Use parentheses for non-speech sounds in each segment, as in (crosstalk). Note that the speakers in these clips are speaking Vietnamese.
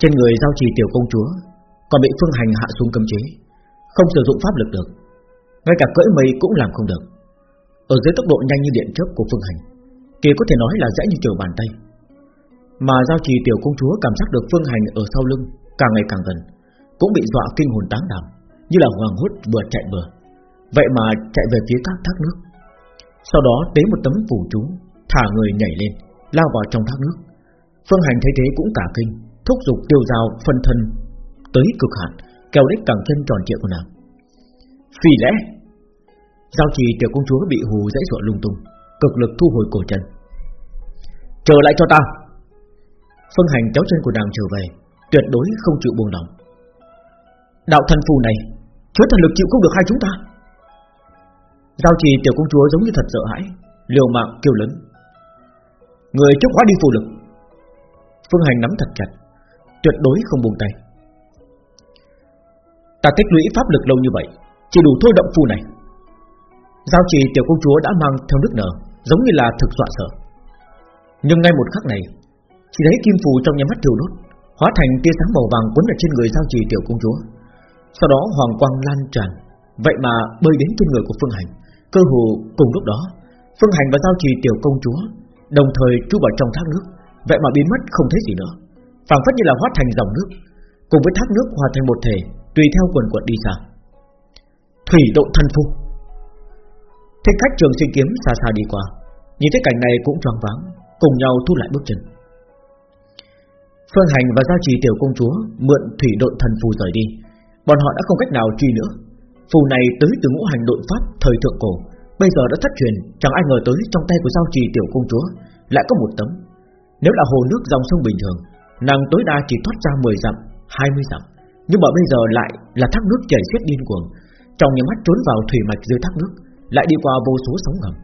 Trên người giao trì tiểu công chúa, Còn bị phương hành hạ xuống cấm chế, Không sử dụng pháp lực được. Ngay cả cưỡi mây cũng làm không được. Ở dưới tốc độ nhanh như điện chớp của phương hành, Kỳ có thể nói là dễ như trở bàn tay. Mà giao trì tiểu công chúa cảm giác được phương hành ở sau lưng Càng ngày càng gần, Cũng bị dọa kinh hồn táng đảm Như là hoàng hốt vừa chạy vừa. Vậy mà chạy về phía các thác nước. Sau đó tế một tấm phủ chú, Thả người nhảy lên, Lao vào trong thác nước. Phương hành thấy thế cũng cả kinh. Thúc giục tiêu dao phân thân Tới cực hạn, Kéo đích càng chân tròn trịa của nàng. Phi lẽ, Giao trì tiểu công chúa bị hù dãy dọa lung tung, Cực lực thu hồi cổ chân. Trở lại cho ta. Phương hành kéo chân của nàng trở về, Tuyệt đối không chịu buông lòng. Đạo thần phù này Chứa thần lực chịu không được hai chúng ta. Giao trì tiểu công chúa giống như thật sợ hãi, Liều mạng kêu lớn. Người trước hóa đi phù lực. Phương Hành nắm thật chặt Tuyệt đối không buông tay. Ta tích lũy pháp lực lâu như vậy, Chỉ đủ thôi động phù này. Giao trì tiểu công chúa đã mang theo nước nở, Giống như là thực dọa sợ. Nhưng ngay một khắc này, Chỉ thấy kim phù trong nhà mắt thiêu đốt, Hóa thành tia sáng màu vàng quấn ở trên người giao trì tiểu công chúa. Sau đó hoàng quang lan tràn, Vậy mà bơi đến trên người của Phương Hành. Cơ hồ cùng lúc đó, Phương Hành và giao trì tiểu công chúa Đồng thời chui vào trong thác nước, Vậy mà biến mất không thấy gì nữa phảng phất như là hóa thành dòng nước, Cùng với thác nước hòa thành một thể, Tùy theo quần quận đi xa Thủy độ thân phu. Thích khách trường sinh kiếm xa xa đi qua, Nhìn thấy cảnh này cũng choáng váng, Cùng nhau thu lại bước chân. Phương Hành và Giao Trì Tiểu Công Chúa Mượn thủy độn thần phù rời đi. Bọn họ đã không cách nào truy nữa. Phù này tới từ ngũ hành độn pháp thời thượng cổ, Bây giờ đã thất truyền, Chẳng ai ngờ tới trong tay của Giao Trì Tiểu Công Chúa Lại có một tấm. Nếu là hồ nước dòng sông bình thường Nàng tối đa chỉ thoát ra 10 dặm 20 dặm. Nhưng mà bây giờ lại là thác nước chảy xiết điên cuồng. Trong nhà mắt trốn vào thủy mạch dưới thác nước, Lại đi qua vô số sóng ngầm.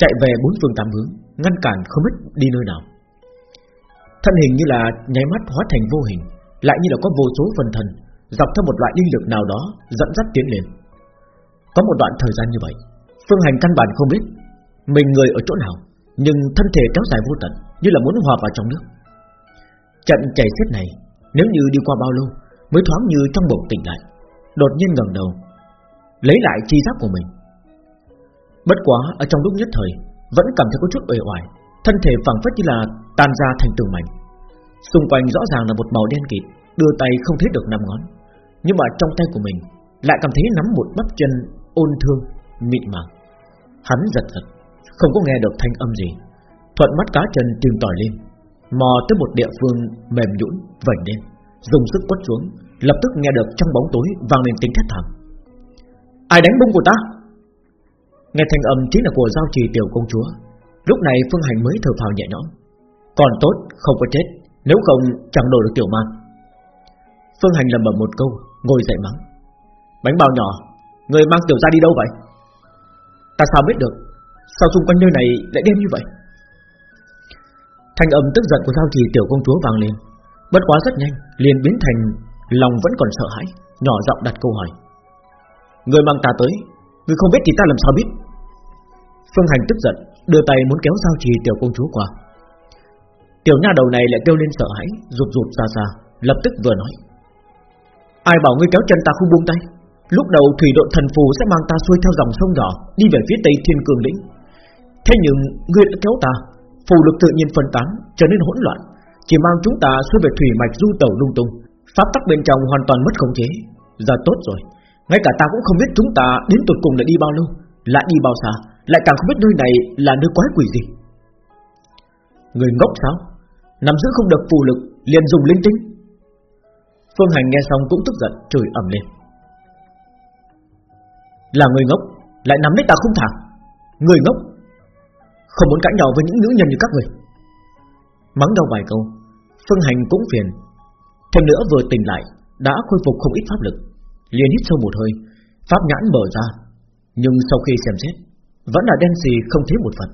Chạy về bốn phương tám hướng, Ngăn cản không biết đi nơi nào. Thân hình như là nháy mắt hóa thành vô hình, Lại như là có vô số phần thần Dọc theo một loại linh lực nào đó Dẫn dắt tiến lên. Có một đoạn thời gian như vậy, Phương hành căn bản không biết Mình người ở chỗ nào, Nhưng thân thể kéo dài vô tận, Như là muốn hòa vào trong nước. Trận chảy xiết này, Nếu như đi qua bao lâu, Mới thoáng như trong bụng tỉnh lại. Đột nhiên ngẩng đầu, Lấy lại chi giác của mình. Bất quá, ở trong lúc nhất thời, Vẫn cảm thấy có chút uể oải, Thân thể phẳng phất như là tan ra thành từng mảnh. Xung quanh rõ ràng là một màu đen kịt, Đưa tay không thấy được năm ngón. Nhưng mà trong tay của mình Lại cảm thấy nắm một bắp chân ôn thương, Mịn màng. Hắn giật giật, Không có nghe được thanh âm gì. Thuận mắt cá chân tìm tỏi lên. Mò tới một địa phương mềm nhũn vẩy lên Dùng sức quất xuống, Lập tức nghe được trong bóng tối vang lên tiếng thét thảm. Ai đánh bung của ta? Nghe thanh âm chính là của giao trì tiểu công chúa, Lúc này Phương Hành mới thở phào nhẹ nhõm. Còn tốt, không có chết, Nếu không chẳng đổi được tiểu man Phương Hành lầm bầm một câu, Ngồi dậy mắng. Bánh bao nhỏ, Người mang tiểu ra đi đâu vậy? Ta sao biết được, Sao xung quanh nơi này lại đêm như vậy? Thanh âm tức giận của giao trì tiểu công chúa vang lên. Bất quá rất nhanh, liền biến thành Lòng vẫn còn sợ hãi, Nhỏ giọng đặt câu hỏi. Người mang ta tới, Người không biết thì ta làm sao biết? Phương Hành tức giận, Đưa tay muốn kéo giao trì tiểu công chúa qua. Tiểu nha đầu này lại kêu lên sợ hãi, Rụt rụt ra ra, Lập tức vừa nói. Ai bảo ngươi kéo chân ta không buông tay? Lúc đầu thủy đội thần phù sẽ mang ta xuôi theo dòng sông nhỏ, Đi về phía tây thiên cường lĩnh. Thế nhưng, ngươi đã kéo ta Phù lực tự nhiên phân tán, Trở nên hỗn loạn, Chỉ mang chúng ta xuôi về thủy mạch du tàu lung tung. Pháp tắc bên trong hoàn toàn mất khống chế. Giờ tốt rồi. Ngay cả ta cũng không biết chúng ta đến tụt cùng là đi bao lâu, Lại đi bao xa, Lại càng không biết nơi này là nơi quái quỷ gì. Người ngốc sao? Nắm giữ không được phù lực liền dùng linh tinh. Phương Hành nghe xong cũng tức giận, Chửi ẩm lên. Là người ngốc, Lại nắm lấy ta không thả. Người ngốc không muốn cãi nhau với những nữ nhân như các người. Mắng đau vài câu, Phương Hành cũng phiền. Thêm nữa vừa tỉnh lại, Đã khôi phục không ít pháp lực. Liền hít sâu một hơi, Pháp nhãn mở ra. Nhưng sau khi xem xét, Vẫn là đen xì không thấy một vật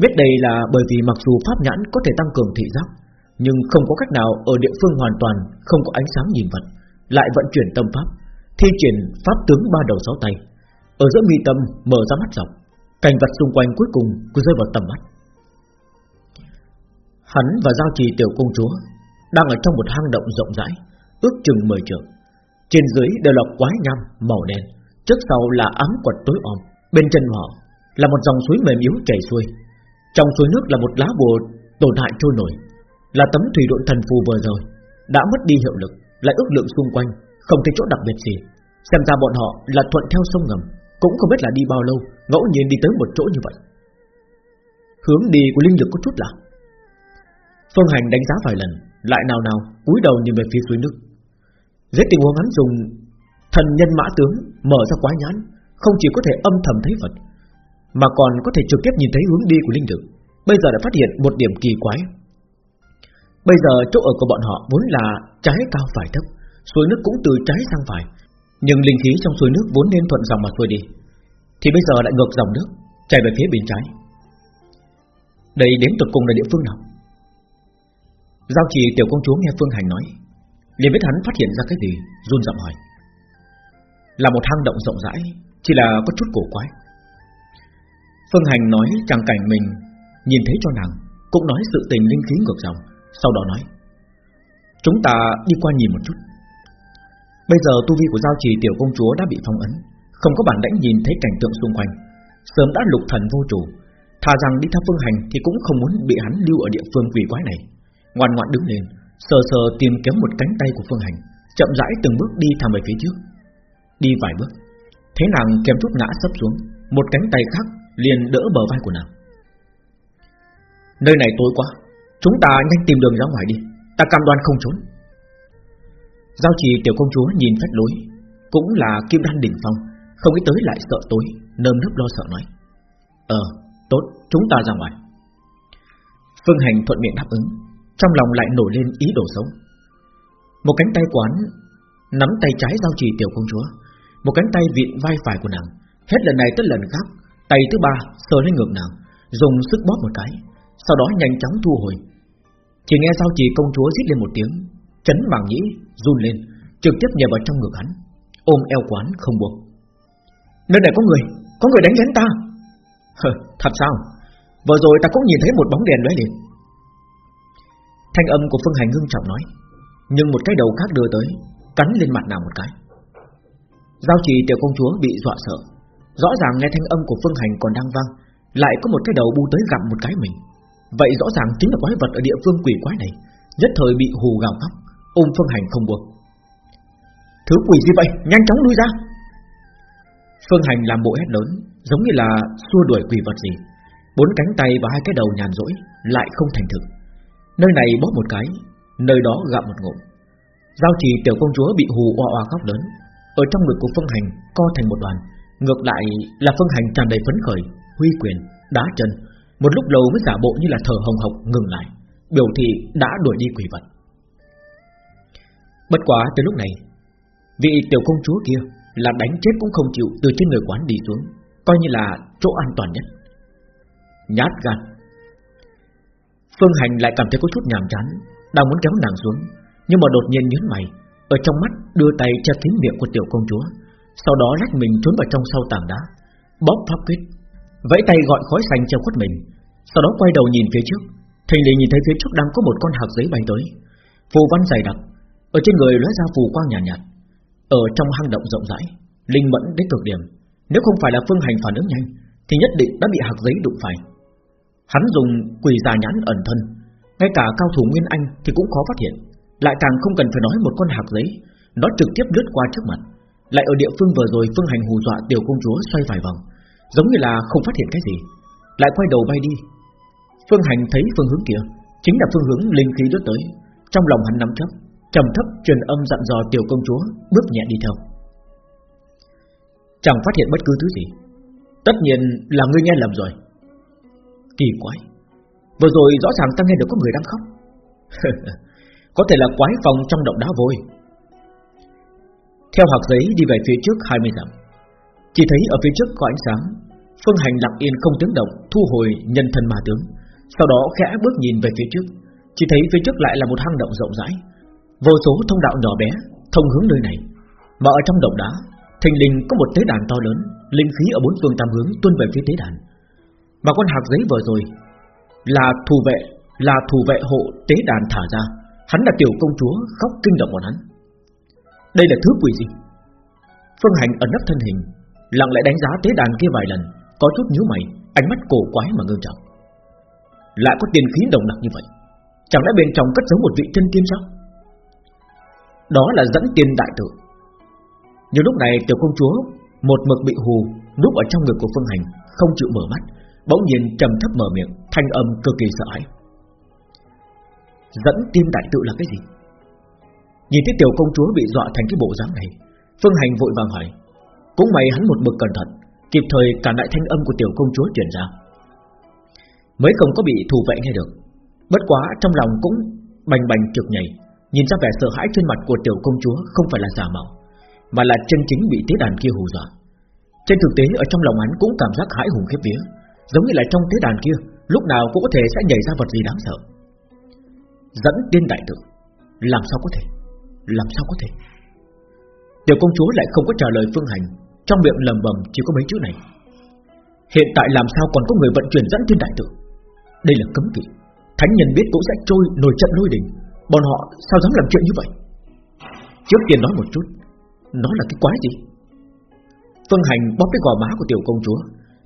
Biết đây là bởi vì mặc dù pháp nhãn có thể tăng cường thị giác, Nhưng không có cách nào ở địa phương hoàn toàn Không có ánh sáng nhìn vật, Lại vận chuyển tâm pháp, Thi triển pháp tướng ba đầu sáu tay. Ở giữa mi tâm mở ra mắt dọc Cảnh vật xung quanh cuối cùng cứ rơi vào tầm mắt. Hắn và giao trì tiểu công chúa Đang ở trong một hang động rộng rãi, Ước chừng 10 trượng. Trên dưới đều là quái nham màu đen, Trước sau là ám quật tối om, Bên chân họ là một dòng suối mềm yếu chảy xuôi. Trong suối nước là một lá bùa tổn hại trôi nổi, Là tấm thủy độn thần phù vừa rồi, Đã mất đi hiệu lực, Lại ước lượng xung quanh, Không thấy chỗ đặc biệt gì. Xem ra bọn họ là thuận theo sông ngầm, Cũng không biết là đi bao lâu Ngẫu nhiên đi tới một chỗ như vậy. Hướng đi của linh lực có chút lạc. Phương Hành đánh giá vài lần, Lại nào nào cúi đầu nhìn về phía suối nước. Dưới tình huống hắn dùng Thần nhân mã tướng mở ra quá nhãn, Không chỉ có thể âm thầm thấy Phật, Mà còn có thể trực tiếp nhìn thấy hướng đi của linh lực. Bây giờ đã phát hiện một điểm kỳ quái. Bây giờ chỗ ở của bọn họ vốn là trái cao phải thấp, Suối nước cũng từ trái sang phải, Nhưng linh khí trong suối nước vốn nên thuận dòng mà xuôi đi. Thì bây giờ lại ngược dòng nước, Chạy về phía bên trái. Đây đến tuột cùng là địa phương nào? Giao trì tiểu công chúa nghe Phương Hành nói, liền biết hắn phát hiện ra cái gì, run giọng hỏi. Là một hang động rộng rãi, Chỉ là có chút cổ quái. Phương Hành nói chẳng cảnh mình, Nhìn thấy cho nàng, Cũng nói sự tình linh khí ngược dòng, Sau đó nói, Chúng ta đi qua nhìn một chút. Bây giờ tu vi của giao trì tiểu công chúa đã bị phong ấn không có bản lãnh nhìn thấy cảnh tượng xung quanh. Sớm đã lục thần vô chủ. Thà rằng đi theo phương hành Thì cũng không muốn bị hắn lưu ở địa phương quỷ quái này. Ngoan ngoãn đứng lên, Sờ sờ tìm kiếm một cánh tay của phương hành, Chậm rãi từng bước đi thẳng về phía trước. Đi vài bước, Thấy nàng kém chút ngã sấp xuống, Một cánh tay khác liền đỡ bờ vai của nàng. Nơi này tối quá, Chúng ta nhanh tìm đường ra ngoài đi, Ta cam đoan không trốn. Giao trì tiểu công chúa nhìn phách lối, Cũng là kim đan đỉnh phong không nghĩ tới lại sợ tối, Nơm nớp lo sợ nói. Ờ tốt, chúng ta ra ngoài. Phương Hành thuận miệng đáp ứng, Trong lòng lại nổi lên ý đồ xấu. Một cánh tay quán, Nắm tay trái giao trì tiểu công chúa. Một cánh tay vịn vai phải của nàng, Hết lần này tới lần khác, Tay thứ ba sờ lên ngực nàng, Dùng sức bóp một cái, Sau đó nhanh chóng thu hồi. Chỉ nghe giao trì công chúa rít lên một tiếng, Chấn màng nhĩ, run lên, Trực tiếp nhảy vào trong ngực hắn, Ôm eo quán không buộc. Nơi này có người, có người đánh lén ta. Hờ, thật sao? Vừa rồi ta cũng nhìn thấy một bóng đèn lóe liền Thanh âm của Phương Hành ngưng trọng nói Nhưng một cái đầu khác đưa tới Cắn lên mặt nàng một cái. Giao trì tiểu công chúa bị dọa sợ. Rõ ràng nghe thanh âm của Phương Hành còn đang vang Lại có một cái đầu bu tới gặm một cái mình. Vậy rõ ràng chính là quái vật ở địa phương quỷ quái này Nhất thời bị hù gào khóc Ôm Phương Hành không buộc Thứ quỷ gì vậy? Nhanh chóng lui ra! Phương Hành làm bộ hét lớn Giống như là xua đuổi quỷ vật gì. Bốn cánh tay và hai cái đầu nhàn rỗi Lại không thành thực. Nơi này bóp một cái Nơi đó gặm một ngụm. Giao trì tiểu công chúa bị hù oa oa khóc lớn. Ở trong ngực của Phương Hành co thành một đoàn Ngược lại là Phương Hành tràn đầy phấn khởi Huy quyền, đá chân. Một lúc lâu mới giả bộ như là thở hồng hộc ngừng lại Biểu thị đã đuổi đi quỷ vật. Bất quá tới lúc này Vị tiểu công chúa kia là đánh chết cũng không chịu từ trên người quán đi xuống Coi như là chỗ an toàn nhất. Nhát gan. Phương Hành lại cảm thấy có chút nhàm chán Đang muốn kéo nàng xuống Nhưng mà đột nhiên nhướng mày Ở trong mắt đưa tay che kín miệng của tiểu công chúa Sau đó lách mình trốn vào trong sau tảng đá Bóp pháp quyết Vẫy tay gọi khói xanh che khuất mình Sau đó quay đầu nhìn phía trước thình lình nhìn thấy phía trước đang có một con hạc giấy bay tới Phù văn dày đặc Ở trên người lóe ra phù quang nhàn nhạt, nhạt ở trong hang động rộng rãi, Linh mẫn đến cực điểm. Nếu không phải là phương hành phản ứng nhanh, Thì nhất định đã bị hạc giấy đụng phải. Hắn dùng quỷ già nhãn ẩn thân, Ngay cả cao thủ Nguyên Anh thì cũng khó phát hiện, Lại càng không cần phải nói một con hạc giấy, Nó trực tiếp lướt qua trước mặt, Lại ở địa phương vừa rồi phương hành hù dọa tiểu công chúa xoay vài vòng, Giống như là không phát hiện cái gì, Lại quay đầu bay đi. Phương Hành thấy phương hướng kia, Chính là phương hướng linh khí lướt tới, Trong lòng hắn nắm chắc trầm thấp truyền âm dặn dò tiểu công chúa, Bước nhẹ đi theo. Chẳng phát hiện bất cứ thứ gì. Tất nhiên là ngươi nghe lầm rồi. Kỳ quái. Vừa rồi rõ ràng ta nghe được có người đang khóc. (laughs) Có thể là quái phòng trong động đá vôi. Theo hạc giấy đi về phía trước 20 dặm, Chỉ thấy ở phía trước có ánh sáng. Phương hành lặng yên không tiếng động, Thu hồi nhân thân ma tướng, Sau đó khẽ bước nhìn về phía trước, Chỉ thấy phía trước lại là một hang động rộng rãi. Vô số thông đạo nhỏ bé Thông hướng nơi này, Mà ở trong động đá, Thình lình có một tế đàn to lớn, Linh khí ở bốn phương tam hướng tuôn về phía tế đàn. Mà con hạc giấy vừa rồi Là thủ vệ, Là thủ vệ hộ tế đàn thả ra. Hắn là tiểu công chúa khóc kinh động bọn hắn. Đây là thứ quỷ gì Phương Hành ẩn nấp thân hình, Lặng lẽ đánh giá tế đàn kia vài lần, Có chút nhíu mày, Ánh mắt cổ quái mà ngưng trọng. Lại có tiền khí đồng nặc như vậy, Chẳng lẽ bên trong cất giấu một vị chân tiên sao? Đó là dẫn tiên đại tự. Nhưng lúc này tiểu công chúa, Một mực bị hù, Núp ở trong ngực của Phương Hành, Không chịu mở mắt, Bỗng nhiên trầm thấp mở miệng, Thanh âm cực kỳ sợ hãi. Dẫn tiên đại tự là cái gì? Nhìn thấy tiểu công chúa bị dọa thành cái bộ dáng này, Phương Hành vội vàng hỏi. Cũng may hắn một bực cẩn thận, Kịp thời cản lại thanh âm của tiểu công chúa truyền ra. Mới không có bị thủ vệ nghe được, Bất quá trong lòng cũng bành bành trực nhảy. Nhìn ra vẻ sợ hãi trên mặt của tiểu công chúa Không phải là giả mạo, Mà là chân chính bị tế đàn kia hù dọa. Trên thực tế, ở trong lòng hắn cũng cảm giác hãi hùng khiếp vía, Giống như là trong tế đàn kia, Lúc nào cũng có thể sẽ nhảy ra vật gì đáng sợ. Dẫn tiên đại tử, Làm sao có thể? Làm sao có thể? Tiểu công chúa lại không có trả lời Phương Hành, Trong miệng lầm bầm chỉ có mấy chữ này. Hiện tại làm sao còn có người vận chuyển dẫn tiên đại tử? Đây là cấm kỵ, Thánh nhân biết cũng sẽ trôi nổi trận lôi đình. Bọn họ sao dám làm chuyện như vậy? Trước tiên nói một chút, Nó là cái quái gì? Phương Hành bóp cái gò má của tiểu công chúa,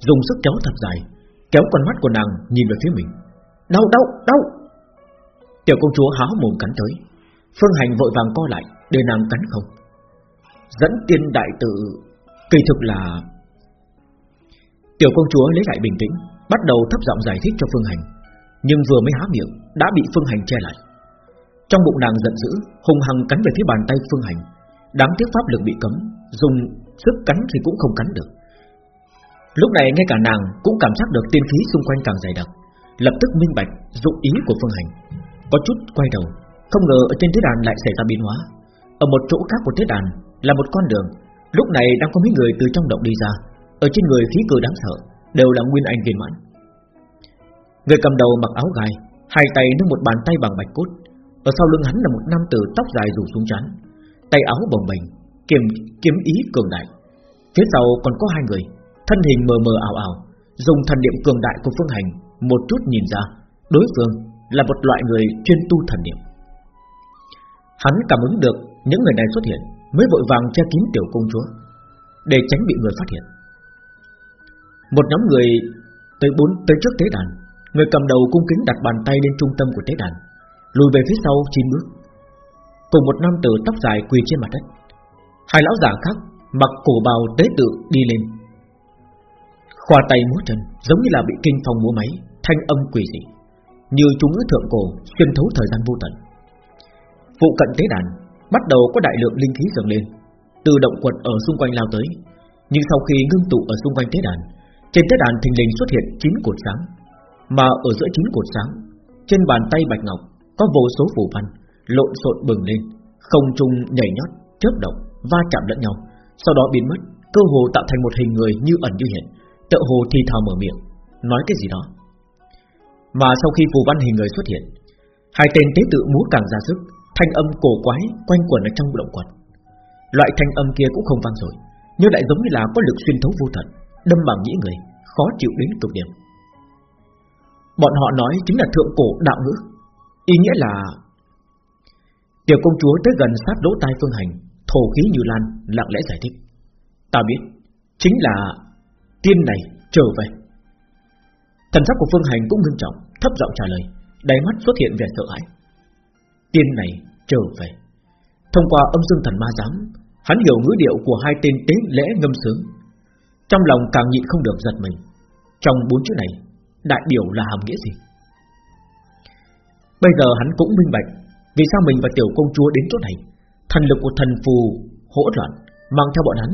Dùng sức kéo thật dài, Kéo con mắt của nàng nhìn về phía mình. Đau đau đau! Tiểu công chúa háo mồm cắn tới. Phương Hành vội vàng co lại, Để nàng cắn không. Dẫn tiên đại tự, Kỳ thực là Tiểu công chúa lấy lại bình tĩnh, Bắt đầu thấp giọng giải thích cho Phương Hành, Nhưng vừa mới há miệng, Đã bị Phương Hành che lại. Trong bụng nàng giận dữ Hùng hằng cắn về phía bàn tay Phương Hành. Đáng tiếc pháp lực bị cấm, Dùng sức cắn thì cũng không cắn được. Lúc này ngay cả nàng cũng cảm giác được tiên khí xung quanh càng dày đặc, Lập tức minh bạch dụng ý của Phương Hành. Có chút quay đầu, Không ngờ ở trên thế đàn lại xảy ra biến hóa. Ở một chỗ khác của thế đàn Là một con đường, Lúc này đang có mấy người từ trong động đi ra, Ở trên người khí cơ đáng sợ, Đều là nguyên anh viên mãn. Người cầm đầu mặc áo gai, Hai tay nâng một bàn tay bằng bạch cốt ở sau lưng hắn là một nam tử tóc dài rủ xuống chán Tay áo bồng bềnh Kiếm, kiếm ý cường đại. Phía sau còn có hai người Thân hình mờ mờ ảo ảo Dùng thần niệm cường đại của phương hành Một chút nhìn ra Đối phương là một loại người chuyên tu thần niệm. Hắn cảm ứng được Những người này xuất hiện Mới vội vàng che kín tiểu công chúa Để tránh bị người phát hiện. Một nhóm người Tới bốn tới trước tế đàn Người cầm đầu cung kính đặt bàn tay lên trung tâm của tế đàn. Lùi về phía sau chín bước. Cùng một nam tử tóc dài quỳ trên mặt đất. Hai lão giả khác Mặc cổ bào tế tự đi lên. Khoa tay múa chân, Giống như là bị kinh phong múa máy, Thanh âm quỷ dị, Như chúng ngữ thượng cổ Xuyên thấu thời gian vô tận. Phụ cận tế đàn Bắt đầu có đại lượng linh khí dâng lên, Từ động quật ở xung quanh lao tới. Nhưng sau khi ngưng tụ ở xung quanh tế đàn, Trên tế đàn thình lình xuất hiện chín cột sáng, Mà ở giữa chín cột sáng, Trên bàn tay bạch ngọc có vô số phù văn Lộn xộn bừng lên Không trung nhảy nhót, chớp động, va chạm lẫn nhau. Sau đó biến mất Cơ hồ tạo thành một hình người như ẩn như hiện tựa hồ thì thào mở miệng Nói cái gì đó. Mà sau khi phù văn hình người xuất hiện Hai tên tế tự múa càng ra sức Thanh âm cổ quái quanh quẩn ở trong động quật. Loại thanh âm kia cũng không vang rồi Nhưng lại giống như là có lực xuyên thấu vô tận Đâm bằng nhĩ người Khó chịu đến cực điểm. Bọn họ nói chính là thượng cổ đạo ngữ. Ý nghĩa là Tiểu công chúa tới gần sát lỗ tai phương hành, Thổ khí như lan, lặng lẽ giải thích. Ta biết, Chính là Tiên này trở về. Thần sắc của phương hành cũng ngưng trọng, Thấp giọng trả lời, Đáy mắt xuất hiện vẻ sợ hãi. Tiên này trở về. Thông qua âm dương thần ma giám, Hắn hiểu ngữ điệu của hai tên tế lễ ngâm sướng. Trong lòng càng nhịn không được giật mình. Trong bốn chữ này, Đại biểu là hàm nghĩa gì? Bây giờ hắn cũng minh bạch Vì sao mình và tiểu công chúa đến chỗ này Thần lực của thần phù hỗn loạn, Mang theo bọn hắn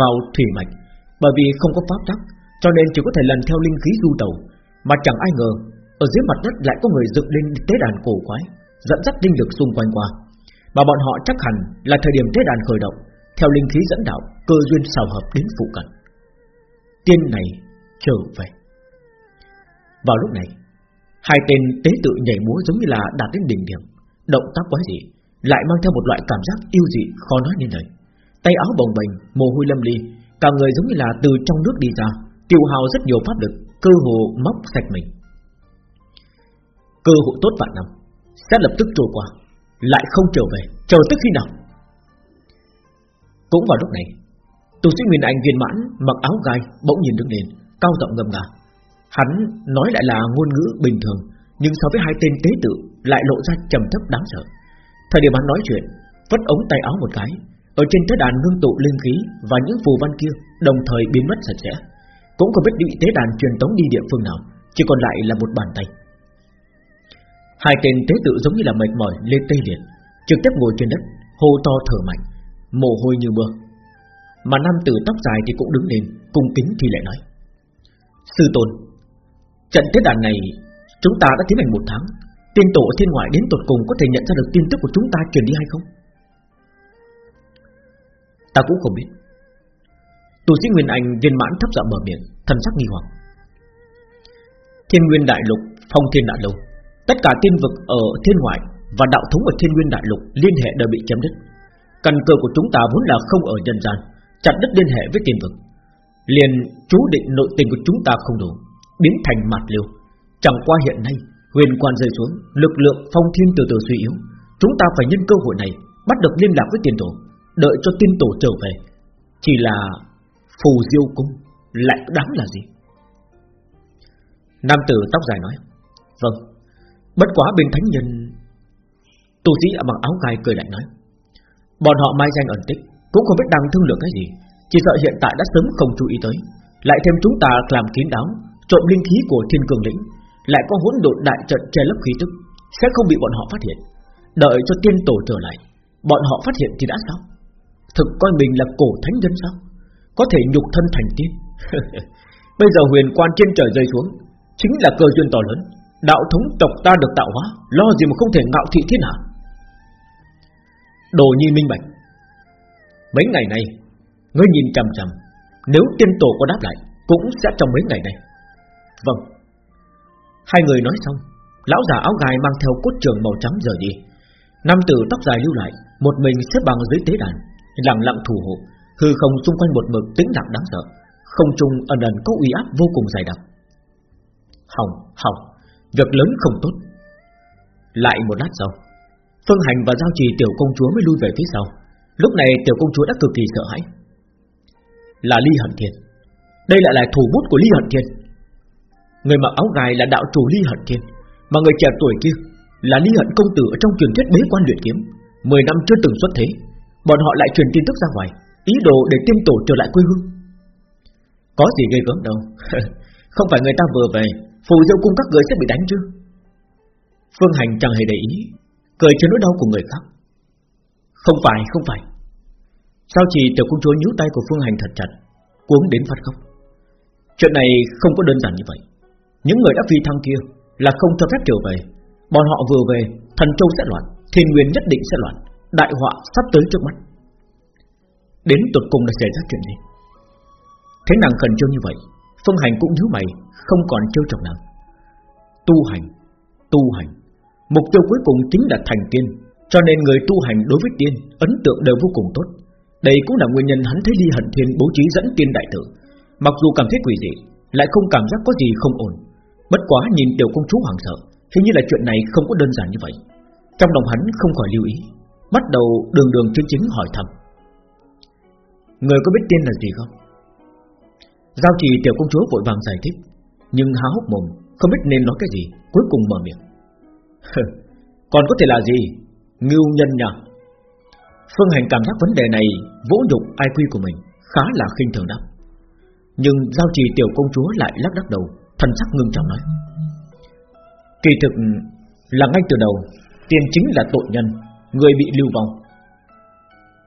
vào thủy mạch, Bởi vì không có pháp tắc, Cho nên chỉ có thể lần theo linh khí du tàu Mà chẳng ai ngờ, Ở dưới mặt đất lại có người dựng lên tế đàn cổ quái, Dẫn dắt linh lực xung quanh qua. Mà bọn họ chắc hẳn là thời điểm tế đàn khởi động, Theo linh khí dẫn đạo, Cơ duyên xào hợp đến phụ cận. Tiên này trở về. Vào lúc này Hai tên tế tự nhảy múa giống như là đạt đến đỉnh điểm. Động tác quái dị Lại mang theo một loại cảm giác yêu dị khó nói nên lời. Tay áo bồng bềnh, mồ hôi lâm ly Cả người giống như là từ trong nước đi ra Tiêu hào rất nhiều pháp lực Cơ hồ móc sạch mình. Cơ hội tốt vạn năm Sẽ lập tức trôi qua Lại không trở về Chờ tức khi nào? Cũng vào lúc này Tu sĩ Nguyên Anh viên mãn mặc áo gai bỗng nhìn đứng lên Cao giọng ngầm nga. Hắn nói lại là ngôn ngữ bình thường, Nhưng so với hai tên tế tự Lại lộ ra trầm thấp đáng sợ. Thời điểm hắn nói chuyện Vất ống tay áo một cái, Ở trên tế đàn ngưng tụ linh khí Và những phù văn kia đồng thời biến mất sạch sẽ. Cũng không biết bị tế đàn truyền tống đi địa phương nào, Chỉ còn lại là một bàn tay. Hai tên tế tự giống như là mệt mỏi lên tê liệt, Trực tiếp ngồi trên đất, Hô to thở mạnh, Mồ hôi như mưa. Mà nam tử tóc dài thì cũng đứng lên, Cung kính thì lại nói, Sư tôn Trận tế đàn này, Chúng ta đã tiến hành một tháng. Tiên tổ thiên ngoại đến tột cùng có thể nhận ra được tin tức của chúng ta truyền đi hay không? Ta cũng không biết. Tu sĩ Nguyên Anh viên mãn thấp giọng mở miệng, Thần sắc nghi hoặc. Thiên Nguyên Đại Lục, Phong Thiên Đại Lục, Tất cả tiên vực ở thiên ngoại Và đạo thống ở thiên nguyên đại lục Liên hệ đều bị chém đứt Căn cơ của chúng ta vốn là không ở nhân gian, Chặt đứt liên hệ với tiên vực. Liền chú định nội tình của chúng ta không đủ. Biến thành mặt liều. Chẳng qua hiện nay, Huyền quan rơi xuống, Lực lượng phong thiên từ từ suy yếu. Chúng ta phải nhân cơ hội này, Bắt được liên lạc với tiên tổ, Đợi cho tiên tổ trở về. Chỉ là phù diêu cung Lại đáng là gì? Nam tử tóc dài nói Vâng Bất quá bên thánh nhân. Tu sĩ ở mặc áo gai cười lại nói, Bọn họ mai danh ẩn tích, Cũng không biết đang thương lượng cái gì, Chỉ sợ hiện tại đã sớm không chú ý tới. Lại thêm chúng ta làm kín đáo Trộm linh khí của thiên cường lĩnh, Lại có hỗn độn đại trận che lấp khí tức, Sẽ không bị bọn họ phát hiện. Đợi cho tiên tổ trở lại, Bọn họ phát hiện thì đã sao? Thực coi mình là cổ thánh nhân sao? Có thể nhục thân thành tiên. (laughs) Bây giờ huyền quan trên trời rơi xuống, Chính là cơ duyên to lớn. Đạo thống tộc ta được tạo hóa, Lo gì mà không thể ngạo thị thiên hạ? Đồ nhi minh bạch. Mấy ngày này Ngươi nhìn chằm chằm, Nếu tiên tổ có đáp lại, Cũng sẽ trong mấy ngày này. Vâng. Hai người nói xong Lão già áo gai mang theo cốt trường màu trắng rời đi. Nam tử tóc dài lưu lại Một mình xếp bằng dưới tế đàn Lặng lặng thủ hộ Hư không xung quanh một mực tĩnh lặng đáng sợ. Không trung ẩn ẩn có uy áp vô cùng dày đặc. Hỏng, hỏng Việc lớn không tốt. Lại một lát sau Phương Hành và Giao Trì tiểu công chúa mới lui về phía sau. Lúc này tiểu công chúa đã cực kỳ sợ hãi. Là Ly Hận Thiên Đây lại là thủ bút của Ly Hận Thiên Người mặc áo gai là đạo chủ Ly Hận Thiên Mà người trẻ tuổi kia Là Ly Hận Công Tử ở trong truyền thuyết bế quan luyện kiếm. Mười năm chưa từng xuất thế Bọn họ lại truyền tin tức ra ngoài Ý đồ để tiên tổ trở lại quê hương. Có gì gây gớm đâu. (laughs) Không phải người ta vừa về Phù diêu cung các người sẽ bị đánh chứ. Phương Hành chẳng hề để ý Cười cho nỗi đau của người khác. Không phải, không phải. Sao chỉ tiểu công chúa nhíu tay của Phương Hành thật chặt Cuống đến phát khóc? Chuyện này không có đơn giản như vậy. Những người đã phi thăng kia Là không cho phép trở về. Bọn họ vừa về, thần châu sẽ loạn Thiên nguyên nhất định sẽ loạn Đại họa sắp tới trước mắt. Đến tuột cùng là xảy ra chuyện gì? Thế nàng khẩn trương như vậy Phương Hành cũng nhíu mày Không còn trêu chọc nàng. Tu hành Tu hành. Mục tiêu cuối cùng chính là thành tiên Cho nên người tu hành đối với tiên Ấn tượng đều vô cùng tốt. Đây cũng là nguyên nhân hắn thấy Ly Hận Thiên bố trí dẫn tiên đại tử. Mặc dù cảm thấy quỷ dị Lại không cảm giác có gì không ổn. Bất quá nhìn tiểu công chúa hoàng sợ, Hình như là chuyện này không có đơn giản như vậy. Trong lòng hắn không khỏi lưu ý, Bắt đầu đường đường chính chính hỏi thầm Người có biết tiên là gì không? Giao trì tiểu công chúa vội vàng giải thích, Nhưng há hốc mồm, Không biết nên nói cái gì, Cuối cùng mở miệng. Còn có thể là gì? Ngưu nhân nhỉ? Phương Hành cảm giác vấn đề này Vỗ nhục ai quy của mình, Khá là khinh thường đáp. Nhưng giao trì tiểu công chúa lại lắc lắc đầu Thần sắc ngưng trọng nói. Kỳ thực là ngay từ đầu tiên chính là tội nhân, Người bị lưu vong.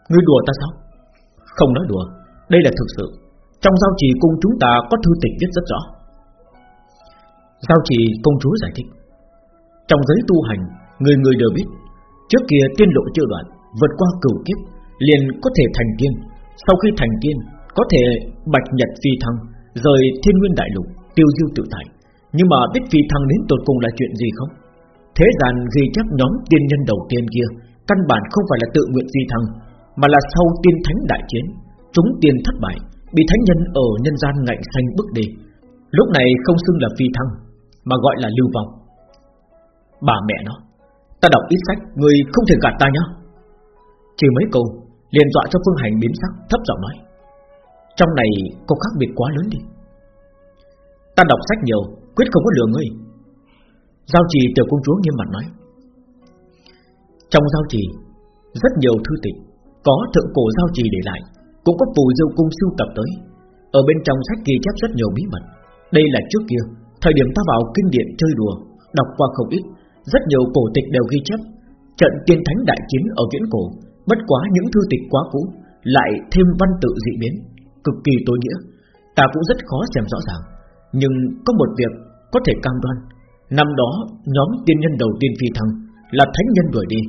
Ngươi đùa ta sao? Không nói đùa, Đây là thực sự. Trong giao trì cung chúng ta có thư tịch viết rất rõ. Giao trì công chúa giải thích. Trong giới tu hành, Người người đều biết, Trước kia tiên lộ chưa đoạn, Vượt qua cửu kiếp, Liền có thể thành tiên. Sau khi thành tiên, Có thể bạch nhật phi thăng, Rời thiên nguyên đại lục. Tiêu diêu tự tại. Nhưng mà biết phi thăng đến tột cùng là chuyện gì không? Thế gian ghi chép nhóm tiên nhân đầu tiên kia, Căn bản không phải là tự nguyện phi thăng, Mà là sau tiên thánh đại chiến, Chúng tiên thất bại, Bị thánh nhân ở nhân gian ngạnh xanh bước đi Lúc này không xưng là phi thăng, Mà gọi là lưu vong. Bà mẹ nó, Ta đọc ít sách, Người không thể gạt ta nhá. Chỉ mấy câu, liền dọa cho Phương Hành biến sắc, Thấp giọng nói. Trong này có khác biệt quá lớn đi. Ta đọc sách nhiều, Quyết không có lừa ngươi. Giao trì tiểu công chúa nghiêm mặt nói. Trong giao trì, Rất nhiều thư tịch, Có thượng cổ giao trì để lại, Cũng có phù diêu cung sưu tập tới. Ở bên trong sách ghi chép rất nhiều bí mật. Đây là trước kia, Thời điểm ta vào kinh điển chơi đùa, Đọc qua không ít, Rất nhiều cổ tịch đều ghi chép. Trận tiên thánh đại chiến ở viễn cổ, Bất quá những thư tịch quá cũ, Lại thêm văn tự dị biến, Cực kỳ tối nghĩa. Ta cũng rất khó xem rõ ràng. Nhưng có một việc có thể cam đoan. Năm đó, nhóm tiên nhân đầu tiên phi thăng Là thánh nhân đuổi đi.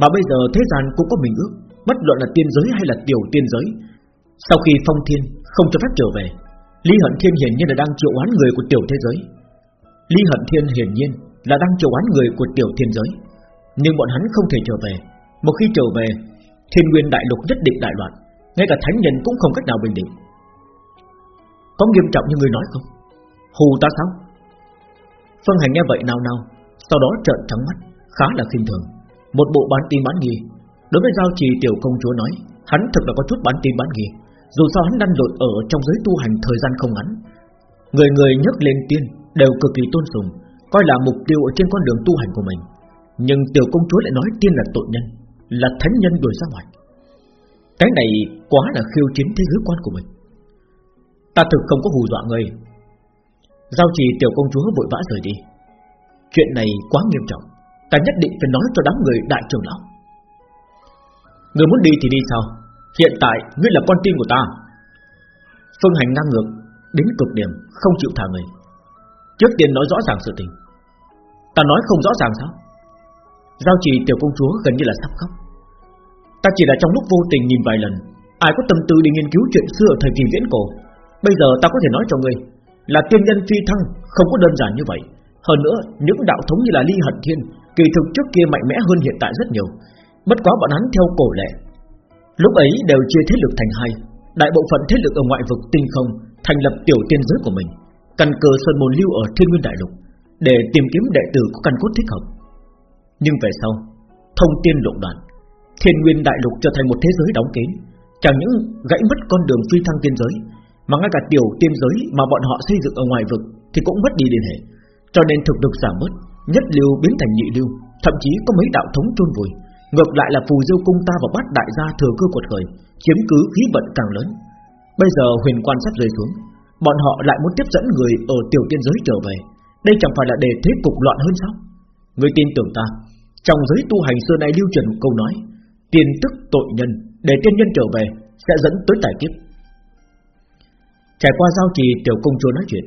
Mà bây giờ thế gian cũng có mình ước, Bất luận là tiên giới hay là tiểu tiên giới. Sau khi phong thiên không cho phép trở về, Lý Hận Thiên hiển nhiên là đang triệu oán người của tiểu thế giới. Lý Hận Thiên hiển nhiên là đang triệu oán người của tiểu thiên giới. Nhưng bọn hắn không thể trở về. Một khi trở về, Thiên nguyên đại lục nhất định đại loạn. Ngay cả thánh nhân cũng không cách nào bình định. Có nghiêm trọng như người nói không? Hù ta sao? Phương Hành nghe vậy nào nào Sau đó trợn trắng mắt, Khá là khinh thường. Một bộ bán tin bán nghi. Đối với giao trì tiểu công chúa nói, Hắn thật là có chút bán tin bán nghi. Dù sao hắn đang lộn ở trong giới tu hành thời gian không ngắn. Người người nhắc lên tiên Đều cực kỳ tôn sùng, Coi là mục tiêu ở trên con đường tu hành của mình. Nhưng tiểu công chúa lại nói tiên là tội nhân, Là thánh nhân đuổi ra ngoài. Cái này quá là khiêu chiến thế giới quan của mình. Ta thực không có hù dọa người Giao trì tiểu công chúa vội vã rời đi. Chuyện này quá nghiêm trọng, Ta nhất định phải nói cho đám người đại trưởng lão. Người muốn đi thì đi sao Hiện tại ngươi là con tin của ta. Phương hành ngang ngược, Đến cực điểm, không chịu thả người. Trước tiên nói rõ ràng sự tình. Ta nói không rõ ràng sao? Giao trì tiểu công chúa gần như là sắp khóc. Ta chỉ là trong lúc vô tình nhìn vài lần, Ai có tâm tư đi nghiên cứu chuyện xưa ở thời kỳ viễn cổ, Bây giờ ta có thể nói cho ngươi là tiên nhân phi thăng Không có đơn giản như vậy. Hơn nữa, những đạo thống như là ly hận thiên, Kỳ thực trước kia mạnh mẽ hơn hiện tại rất nhiều. Bất quá bọn hắn theo cổ lệ. Lúc ấy đều chia thế lực thành hai, Đại bộ phận thế lực ở ngoại vực tinh không, Thành lập tiểu tiên giới của mình, Căn cơ sơn môn lưu ở thiên nguyên đại lục, Để tìm kiếm đệ tử có căn cốt thích hợp. Nhưng về sau, Thông tiên lộn đoạn, Thiên nguyên đại lục trở thành một thế giới đóng kín, Chẳng những gãy mất con đường phi thăng tiên giới mà ngay cả tiểu tiên giới Mà bọn họ xây dựng ở ngoài vực Thì cũng mất đi liên hệ. Cho nên thực lực giảm bớt, Nhất lưu biến thành nhị lưu, Thậm chí có mấy đạo thống chôn vùi. Ngược lại là phù diêu cung ta và bát đại gia thừa cơ quật khởi, Chiếm cứ khí vận càng lớn. Bây giờ huyền quan sắp rơi xuống, Bọn họ lại muốn tiếp dẫn người ở tiểu tiên giới trở về. Đây chẳng phải là để thế cục loạn hơn sao? Người tin tưởng ta, Trong giới tu hành xưa nay lưu truyền câu nói Tiền tức tội nhân, Để tiên nhân trở về Sẽ dẫn tới tài kiếp. Trải qua giao trì, tiểu công chúa nói chuyện,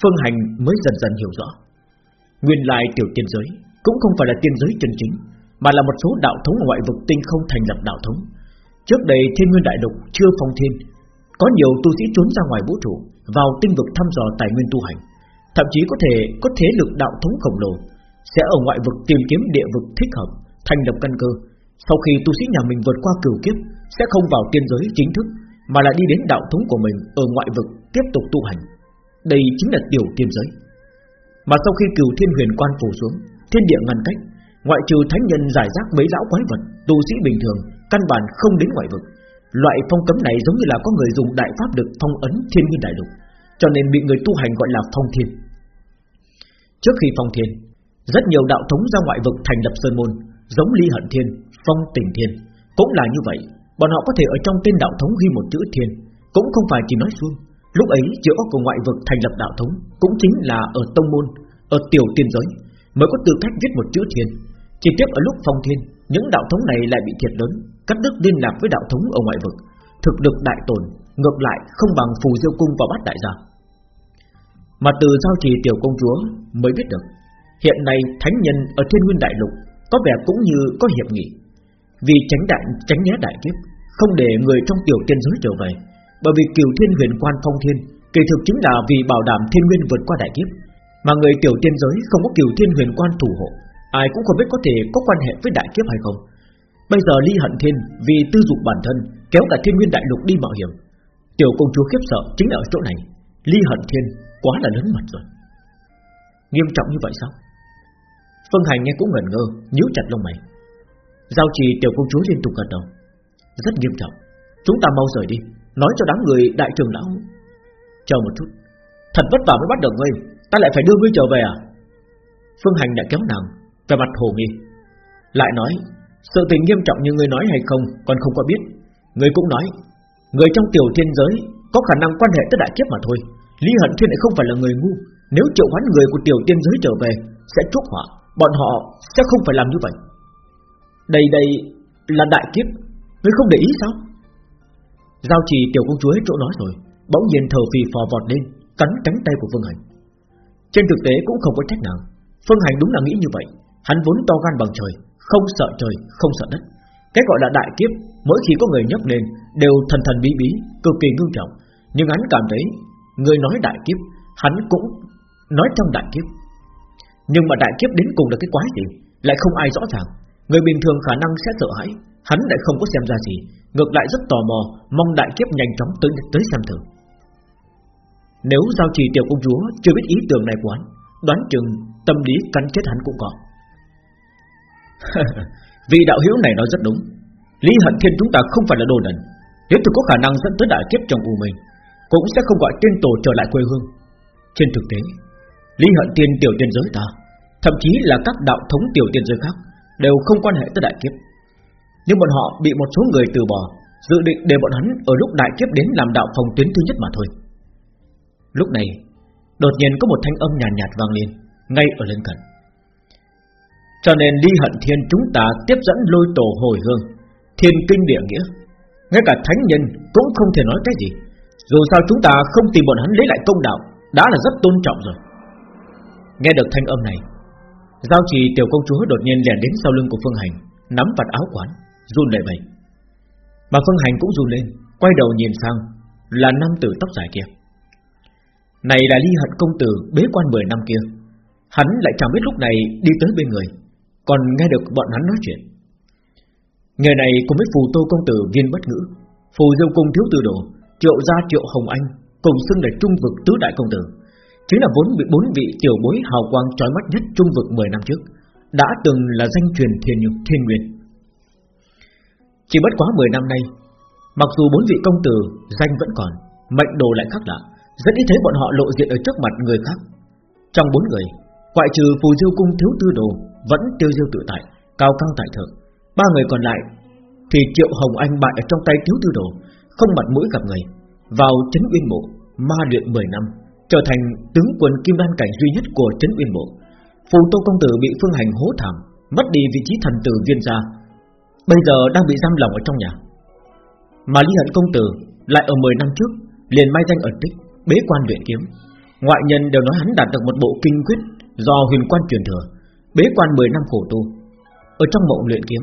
Phương Hành mới dần dần hiểu rõ. Nguyên lai tiểu tiên giới Cũng không phải là tiên giới chân chính, Mà là một số đạo thống ngoại vực tinh không thành lập đạo thống. Trước đây thiên nguyên đại lục chưa phong thiên, Có nhiều tu sĩ trốn ra ngoài vũ trụ, Vào tinh vực thăm dò tài nguyên tu hành. Thậm chí có thể có thế lực đạo thống khổng lồ Sẽ ở ngoại vực tìm kiếm địa vực thích hợp, Thành lập căn cơ. Sau khi tu sĩ nhà mình vượt qua cửu kiếp, Sẽ không vào tiên giới chính thức. Mà là đi đến đạo thống của mình Ở ngoại vực tiếp tục tu hành. Đây chính là tiểu tiên giới. Mà sau khi cửu thiên huyền quan phủ xuống Thiên địa ngăn cách Ngoại trừ thánh nhân giải rác mấy lão quái vật Tu sĩ bình thường Căn bản không đến ngoại vực. Loại phong cấm này giống như là có người dùng đại pháp được phong ấn thiên nguyên đại lục Cho nên bị người tu hành gọi là phong thiên. Trước khi phong thiên Rất nhiều đạo thống ra ngoại vực thành lập sơn môn Giống ly hận thiên, phong tình thiên Cũng là như vậy. Bọn họ có thể ở trong tên đạo thống ghi một chữ thiên, Cũng không phải chỉ nói xuông Lúc ấy giữa của ngoại vực thành lập đạo thống, Cũng chính là ở tông môn, Ở tiểu tiên giới, Mới có tư cách viết một chữ thiên. Chỉ tiếp ở lúc phong thiên, Những đạo thống này lại bị thiệt lớn, Cắt đứt liên lạc với đạo thống ở ngoại vực. Thực lực đại tổn Ngược lại không bằng phù diêu cung và bát đại gia. Mà từ giao trì tiểu công chúa Mới biết được, Hiện nay thánh nhân ở thiên nguyên đại lục Có vẻ cũng như có hiệp nghị. Vì tránh đại, tránh né đại kiếp, Không để người trong tiểu tiên giới trở về Bởi vì kiều thiên huyền quan phong thiên, Kỳ thực chính là vì bảo đảm thiên nguyên vượt qua đại kiếp, Mà người tiểu tiên giới không có kiều thiên huyền quan thủ hộ, Ai cũng không biết có thể có quan hệ với đại kiếp hay không Bây giờ Ly Hận Thiên, vì tư dục bản thân, kéo cả Thiên Nguyên Đại Lục đi mạo hiểm. Tiểu công chúa khiếp sợ chính là ở chỗ này. Ly Hận Thiên quá là lớn mật rồi. Nghiêm trọng như vậy sao? Phương Hành nghe cũng ngẩn ngơ, nhíu chặt lông mày Giao trì tiểu công chúa liên tục gật đầu. Rất nghiêm trọng. Chúng ta mau rời đi. Nói cho đám người đại trưởng lão. Chờ một chút. Thật vất vả mới bắt được ngươi. Ta lại phải đưa ngươi trở về à? Phương Hành đã kéo nàng Về mặt hồ nghi. Lại nói, Sự tình nghiêm trọng như ngươi nói hay không, Còn không có biết. Ngươi cũng nói, Người trong tiểu thiên giới Có khả năng quan hệ tới đại kiếp mà thôi. Lý Hận Thiên lại không phải là người ngu. Nếu triệu hoán người của tiểu tiên giới trở về, Sẽ chuốc họa. Bọn họ sẽ không phải làm như vậy. Đây đây là đại kiếp. Ngươi không để ý sao? Giao trì tiểu công chúa hết chỗ nói rồi Bỗng nhiên thờ phì phò vọt lên Cắn cánh tay của Phương Hành. Trên thực tế cũng không có trách nào Phương Hành đúng là nghĩ như vậy. Hắn vốn to gan bằng trời Không sợ trời, không sợ đất. Cái gọi là đại kiếp Mỗi khi có người nhấc lên Đều thần thần bí bí, cực kỳ ngưng trọng. Nhưng hắn cảm thấy Người nói đại kiếp Hắn cũng nói trong đại kiếp. Nhưng mà đại kiếp đến cùng là cái quái gì Lại không ai rõ ràng. Người bình thường khả năng sẽ sợ hãi. Hắn lại không có xem ra gì. Ngược lại rất tò mò, Mong đại kiếp nhanh chóng tới tới xem thử. Nếu giao trì tiểu công chúa Chưa biết ý tưởng này của hắn, Đoán chừng tâm lý cắn chết hắn cũng có. (laughs) Vì đạo hiếu này nói rất đúng. Lý hận thiên chúng ta không phải là đồ đần. Nếu thực có khả năng dẫn tới đại kiếp trong u mình Cũng sẽ không gọi tiên tổ trở lại quê hương. Trên thực tế, Lý hận tiên tiểu tiên giới ta, Thậm chí là các đạo thống tiểu tiên giới khác Đều không quan hệ tới đại kiếp. Nhưng bọn họ bị một số người từ bỏ Dự định để bọn hắn ở lúc đại kiếp đến làm đạo phòng tuyến thứ nhất mà thôi. Lúc này Đột nhiên có một thanh âm nhàn nhạt, nhạt vang lên Ngay ở lên cận Cho nên đi Hận Thiên chúng ta tiếp dẫn lôi tổ hồi hương Thiên kinh địa nghĩa. Ngay cả thánh nhân cũng không thể nói cái gì Dù sao chúng ta không tìm bọn hắn lấy lại công đạo Đã là rất tôn trọng rồi. Nghe được thanh âm này Giao trì tiểu công chúa đột nhiên lẻn đến sau lưng của Phương Hành, Nắm vặt áo quán, Run lẩy bẩy. Mà Phương Hành cũng run lên, Quay đầu nhìn sang, Là nam tử tóc dài kia. Này là ly hận công tử bế quan 10 năm kia, Hắn lại chẳng biết lúc này đi tới bên người, Còn nghe được bọn hắn nói chuyện. Người này cùng với phù tô công tử viên bất ngữ, Phù diêu cung thiếu tư đồ, Triệu gia triệu hồng anh, Cùng xưng là trung vực tứ đại công tử. Chính là vốn bị bốn vị tiểu bối hào quang chói mắt nhất trung vực 10 năm trước, Đã từng là danh truyền thiên nhục thiên nguyên. Chỉ bất quá 10 năm nay, Mặc dù bốn vị công tử danh vẫn còn, Mệnh đồ lại khác lạ, Rất ít thấy bọn họ lộ diện ở trước mặt người khác. Trong bốn người, Ngoại trừ phù diêu cung thiếu tư đồ Vẫn tiêu diêu tự tại, Cao căng tại thượng. Ba người còn lại Thì Triệu Hồng Anh bại ở trong tay thiếu tư đồ, Không mặt mũi gặp người, Vào chấn uyên mộ, Ma luyện 10 năm. Trở thành tướng quân kim đan cảnh duy nhất của chấn uyên bộ Phù Tô Công Tử bị phương hành hố thảm, Mất đi vị trí thần tử viên gia, Bây giờ đang bị giam lỏng ở trong nhà. Mà Lý Hận Công Tử Lại ở 10 năm trước, liền mai danh ẩn tích, Bế quan luyện kiếm. Ngoại nhân đều nói hắn đạt được một bộ kinh quyết Do huyền quan truyền thừa, Bế quan 10 năm khổ tu. Ở trong mộng luyện kiếm,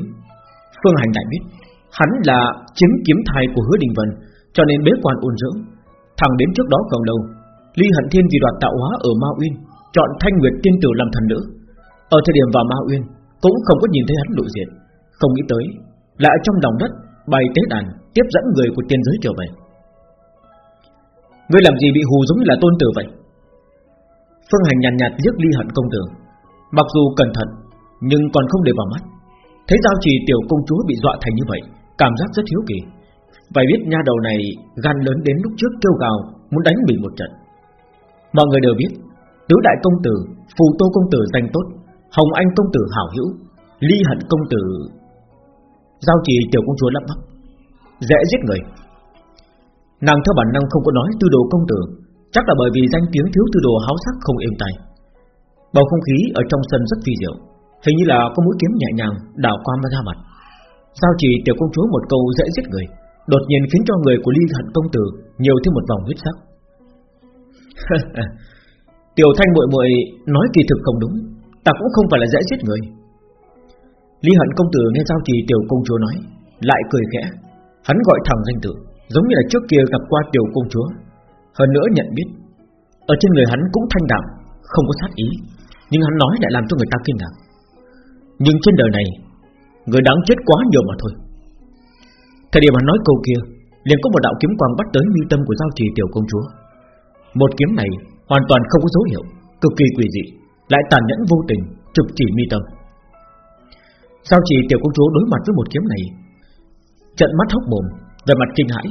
Phương Hành đại biết, Hắn là chiếm kiếm thai của hứa Đình Vân, Cho nên bế quan ôn dưỡng. Thẳng đến trước đó không lâu Ly Hận Thiên vì đoạt tạo hóa ở Ma Uyên Chọn Thanh Nguyệt Tiên Tử làm thần nữ Ở thời điểm vào Ma Uyên Cũng không có nhìn thấy hắn lộ diện Không nghĩ tới Lại trong lòng đất bày tế đàn Tiếp dẫn người của tiên giới trở về Ngươi làm gì bị hù giống như là tôn tử vậy Phương Hành nhàn nhạt, nhạt liếc Ly Hận công tử Mặc dù cẩn thận nhưng còn không để vào mắt. Thấy giao trì tiểu công chúa bị dọa thành như vậy, cảm giác rất hiếu kỳ. Phải biết nha đầu này gan lớn đến lúc trước kêu gào muốn đánh mình một trận. Mọi người đều biết, tứ đại công tử, phù tô công tử danh tốt, hồng anh công tử hảo hữu, ly hận công tử. Giao trì tiểu công chúa lắp bắp, dễ giết người. Nàng theo bản năng không có nói tư đồ công tử, chắc là bởi vì danh tiếng thiếu tư đồ háo sắc không êm tay. Bầu không khí ở trong sân rất phi diệu. Hình như là có mũi kiếm nhẹ nhàng đảo qua mà ra mặt giao chỉ tiểu công chúa một câu dễ giết người Đột nhiên khiến cho người của ly hận công tử Nhiều thêm một vòng huyết sắc (laughs) Tiểu thanh muội muội nói kỳ thực không đúng, Ta cũng không phải là dễ giết người. Lý hận công tử nghe giao trì tiểu công chúa nói, Lại cười khẽ. Hắn gọi thẳng danh tự Giống như là trước kia gặp qua tiểu công chúa. Hơn nữa nhận biết, Ở trên người hắn cũng thanh đạm, Không có sát ý. Nhưng hắn nói lại làm cho người ta kinh ngạc. Nhưng trên đời này, Người đáng chết quá nhiều mà thôi. Thời điểm hắn nói câu kia, liền có một đạo kiếm quang bắt tới mi tâm của giao trì tiểu công chúa. Một kiếm này Hoàn toàn không có dấu hiệu Cực kỳ quỷ dị Lại tàn nhẫn vô tình trực chỉ mi tâm. Sao chỉ tiểu công chúa đối mặt với một kiếm này, trận mắt hốc mồm, về mặt kinh hãi,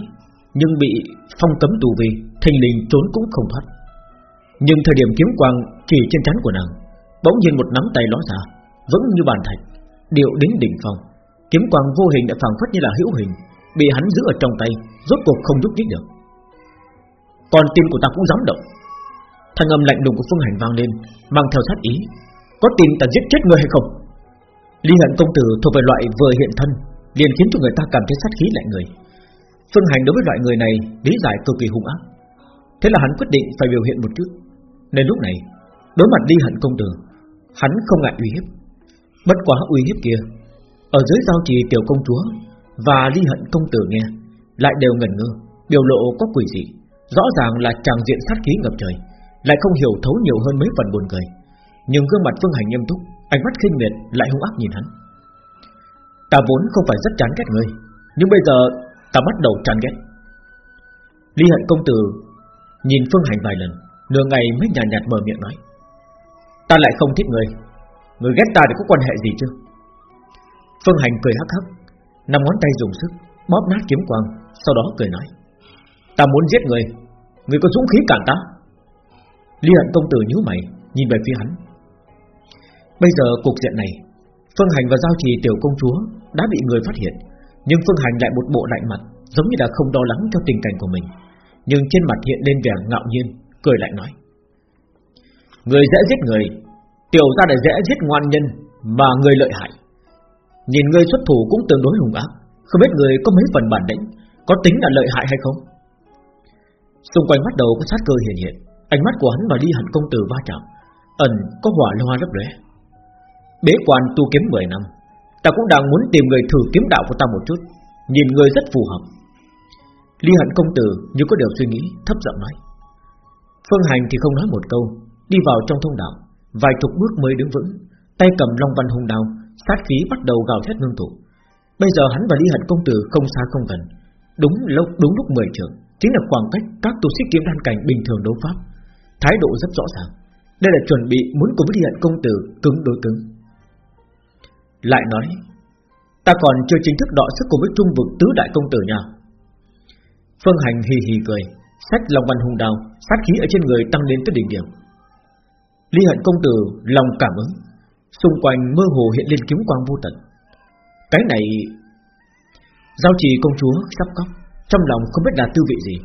nhưng bị phong cấm tù vi, thành linh trốn cũng không thoát. Nhưng thời điểm kiếm quang chỉ trên trán của nàng, bỗng nhiên một nắm tay ló ra, vững như bàn thạch, điệu đến đỉnh phong. Kiếm quang vô hình đã phảng phất như là hữu hình, bị hắn giữ ở trong tay, rốt cuộc không giúp nhích được. Còn tim của ta cũng dám động. Thanh âm lạnh lùng của Phương Hành vang lên, mang theo sát ý. Có tin ta giết chết người hay không? Ly Hận công tử thuộc về loại vừa hiện thân, liền khiến cho người ta cảm thấy sát khí lạnh người. Phương Hành đối với loại người này lý giải cực kỳ hung ác. Thế là hắn quyết định phải biểu hiện một chút. Nên lúc này, đối mặt Ly Hận công tử, hắn không ngại uy hiếp. Bất quá uy hiếp kia, ở dưới giao trì tiểu công chúa và Ly Hận công tử nghe, lại đều ngẩn ngơ, biểu lộ có quỷ dị, rõ ràng là chàng diện sát khí ngập trời, lại không hiểu thấu nhiều hơn mấy phần buồn cười. Nhưng gương mặt Phương Hành nghiêm túc, ánh mắt khinh miệt lại hung ác nhìn hắn. Ta vốn không phải rất chán ghét ngươi, nhưng bây giờ ta bắt đầu chán ghét. Ly Hận công tử nhìn Phương Hành vài lần, nửa ngày mới nhàn nhạt, nhạt mở miệng nói: Ta lại không thích ngươi, ngươi ghét ta thì có quan hệ gì chứ? Phương Hành cười hắc hắc, năm ngón tay dùng sức bóp nát kiếm quang, sau đó cười nói: Ta muốn giết người, người có dũng khí cản ta. Ly Hận công tử nhíu mày, nhìn về phía hắn. Bây giờ cục diện này, Phương Hành và Giao Trì tiểu công chúa đã bị người phát hiện, nhưng Phương Hành lại một bộ lạnh mặt, giống như là không đo lắng cho tình cảnh của mình, nhưng trên mặt hiện lên vẻ ngạo nhiên, cười lại nói: Người dễ giết người, tiểu gia để dễ giết ngoan nhân mà người lợi hại. Nhìn người xuất thủ cũng tương đối hùng ác, không biết người có mấy phần bản lĩnh, có tính là lợi hại hay không? Xung quanh mắt đầu có sát cơ hiện hiện, ánh mắt của hắn và Ly Hận công tử va chạm, ẩn có hỏa loa lấp lóe. Bế quan tu kiếm 10 năm Ta cũng đang muốn tìm người thử kiếm đạo của ta một chút. Nhìn người rất phù hợp. Ly hận công tử như có điều suy nghĩ Thấp giọng nói. Phương Hành thì không nói một câu Đi vào trong thông đạo. Vài chục bước mới đứng vững. Tay cầm long văn hung đao Sát khí bắt đầu gào thét ngưng tụ. Bây giờ hắn và Ly hận công tử không xa không gần. Đúng lúc đúng lúc 10 trường. Chính là khoảng cách các tu sĩ kiếm đan cảnh bình thường đấu pháp. Thái độ rất rõ ràng. Đây là chuẩn bị muốn cùng với Ly công tử cứng đối cứng. Lại nói, Ta còn chưa chính thức đọ sức cùng với trung vực tứ đại công tử nhà. Phương Hành hì hì cười, Sách lòng văn hùng đào Sát khí ở trên người tăng lên tới đỉnh điểm. Ly hận công tử lòng cảm ứng, Xung quanh mơ hồ hiện lên kiếm quang vô tận. Cái này, Giao trì công chúa sắp cóc trong lòng không biết là tư vị gì.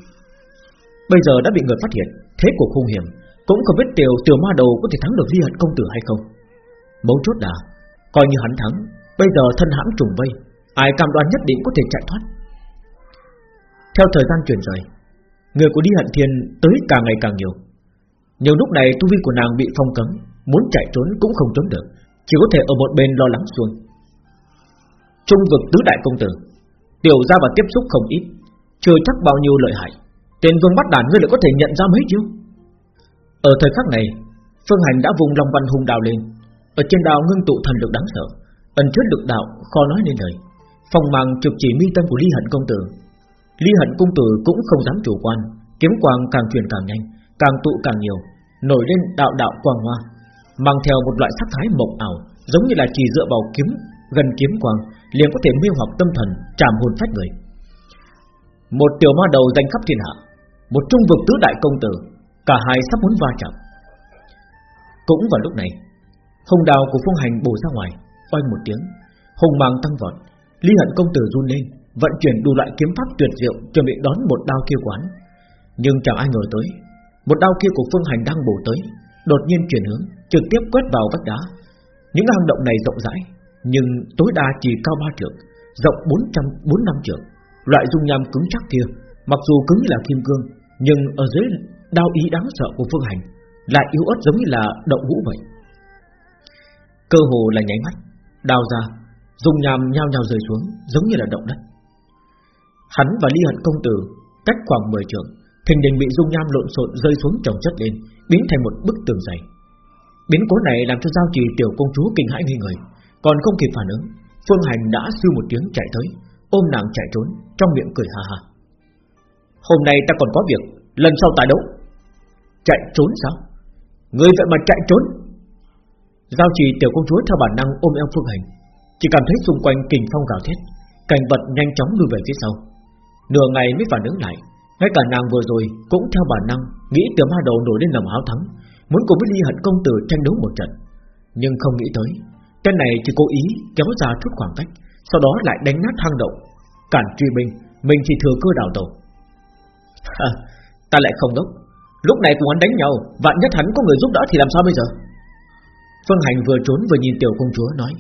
Bây giờ đã bị người phát hiện, Thế cuộc hung hiểm, Cũng không biết tiểu tiểu ma đầu có thể thắng được di hận công tử hay không. Mấu chốt là, Coi như hắn thắng, Bây giờ thân hãm trùng vây, Ai cam đoan nhất định có thể chạy thoát. Theo thời gian chuyển rời, Người của đi hận thiên tới càng ngày càng nhiều. Nhiều lúc này tu vi của nàng bị phong cấm, Muốn chạy trốn cũng không trốn được, Chỉ có thể ở một bên lo lắng xuông Trung vực tứ đại công tử, Tiểu ra và tiếp xúc không ít chưa chắc bao nhiêu lợi hại. Tên vương bắt đàn ngươi lại có thể nhận ra mấy chứ Ở thời khắc này, Phương Hành đã vùng lòng văn hùng đào lên. Ở trên đào ngưng tụ thần lực đáng sợ. Ẩn chứa lực đạo, khó nói nên lời. Phòng màng trực chỉ mi tâm của Ly Hận Công Tử. Ly Hận Công Tử cũng không dám chủ quan. Kiếm quang càng truyền càng nhanh, Càng tụ càng nhiều, Nổi lên đạo đạo quang hoa, Mang theo một loại sắc thái mộng ảo, Giống như là chỉ dựa vào kiếm, Gần kiếm quang, liền có thể mê hoặc tâm thần Trảm hồn phách người. Một tiểu ma đầu danh khắp thiên hạ, Một trung vực tứ đại công tử, Cả hai sắp muốn va chạm. Cũng vào lúc này, Hồng đào của phương hành bổ ra ngoài, Oanh một tiếng, Hồng mang tăng vọt Ly hận công tử run lên, Vận chuyển đủ loại kiếm pháp tuyệt diệu, Chuẩn bị đón một đao kia quán. Nhưng chẳng ai ngờ tới, Một đao kia của phương hành đang bổ tới, Đột nhiên chuyển hướng, Trực tiếp quét vào vách đá. Những hang động này rộng rãi, Nhưng tối đa chỉ cao 3 trượng, Rộng 400 400 trượng. Loại dung nham cứng chắc kia, Mặc dù cứng như là kim cương, Nhưng ở dưới đau ý đáng sợ của phương hành Lại yếu ớt giống như là động vũ vậy. Cơ hồ là nháy mắt Đào ra, dung nham nhao nhao rơi xuống, Giống như là động đất. Hắn và Ly Hận Công Tử Cách khoảng 10 trượng, Thình đình bị dung nham lộn xộn rơi xuống trồng chất lên, Biến thành một bức tường dày. Biến cố này làm cho giao trì tiểu công chúa kinh hãi nghi người, Còn không kịp phản ứng, Phương Hành đã siêu một tiếng chạy tới. Ôm nàng chạy trốn, Trong miệng cười hà hà Hôm nay ta còn có việc, Lần sau ta đấu Chạy trốn sao? Người vậy mà chạy trốn. Giao trì tiểu công chúa theo bản năng ôm eo Phương Hành, Chỉ cảm thấy xung quanh kình phong gào thét, Cảnh vật nhanh chóng lùi về phía sau. Nửa ngày mới phản ứng lại, Ngay cả nàng vừa rồi cũng theo bản năng Nghĩ tiểu ma đầu nổi lên lòng áo thắng, Muốn cùng với ly hận công tử tranh đấu một trận. Nhưng không nghĩ tới, Tên này chỉ cố ý kéo ra chút khoảng cách. Sau đó lại đánh nát hang động, Cản truy binh, Mình chỉ thừa cơ đào tàu. Ta lại không đốc. Lúc này cùng hắn đánh nhau, Vạn nhất hắn có người giúp đỡ thì làm sao bây giờ? Phương Hành vừa trốn vừa nhìn tiểu công chúa nói,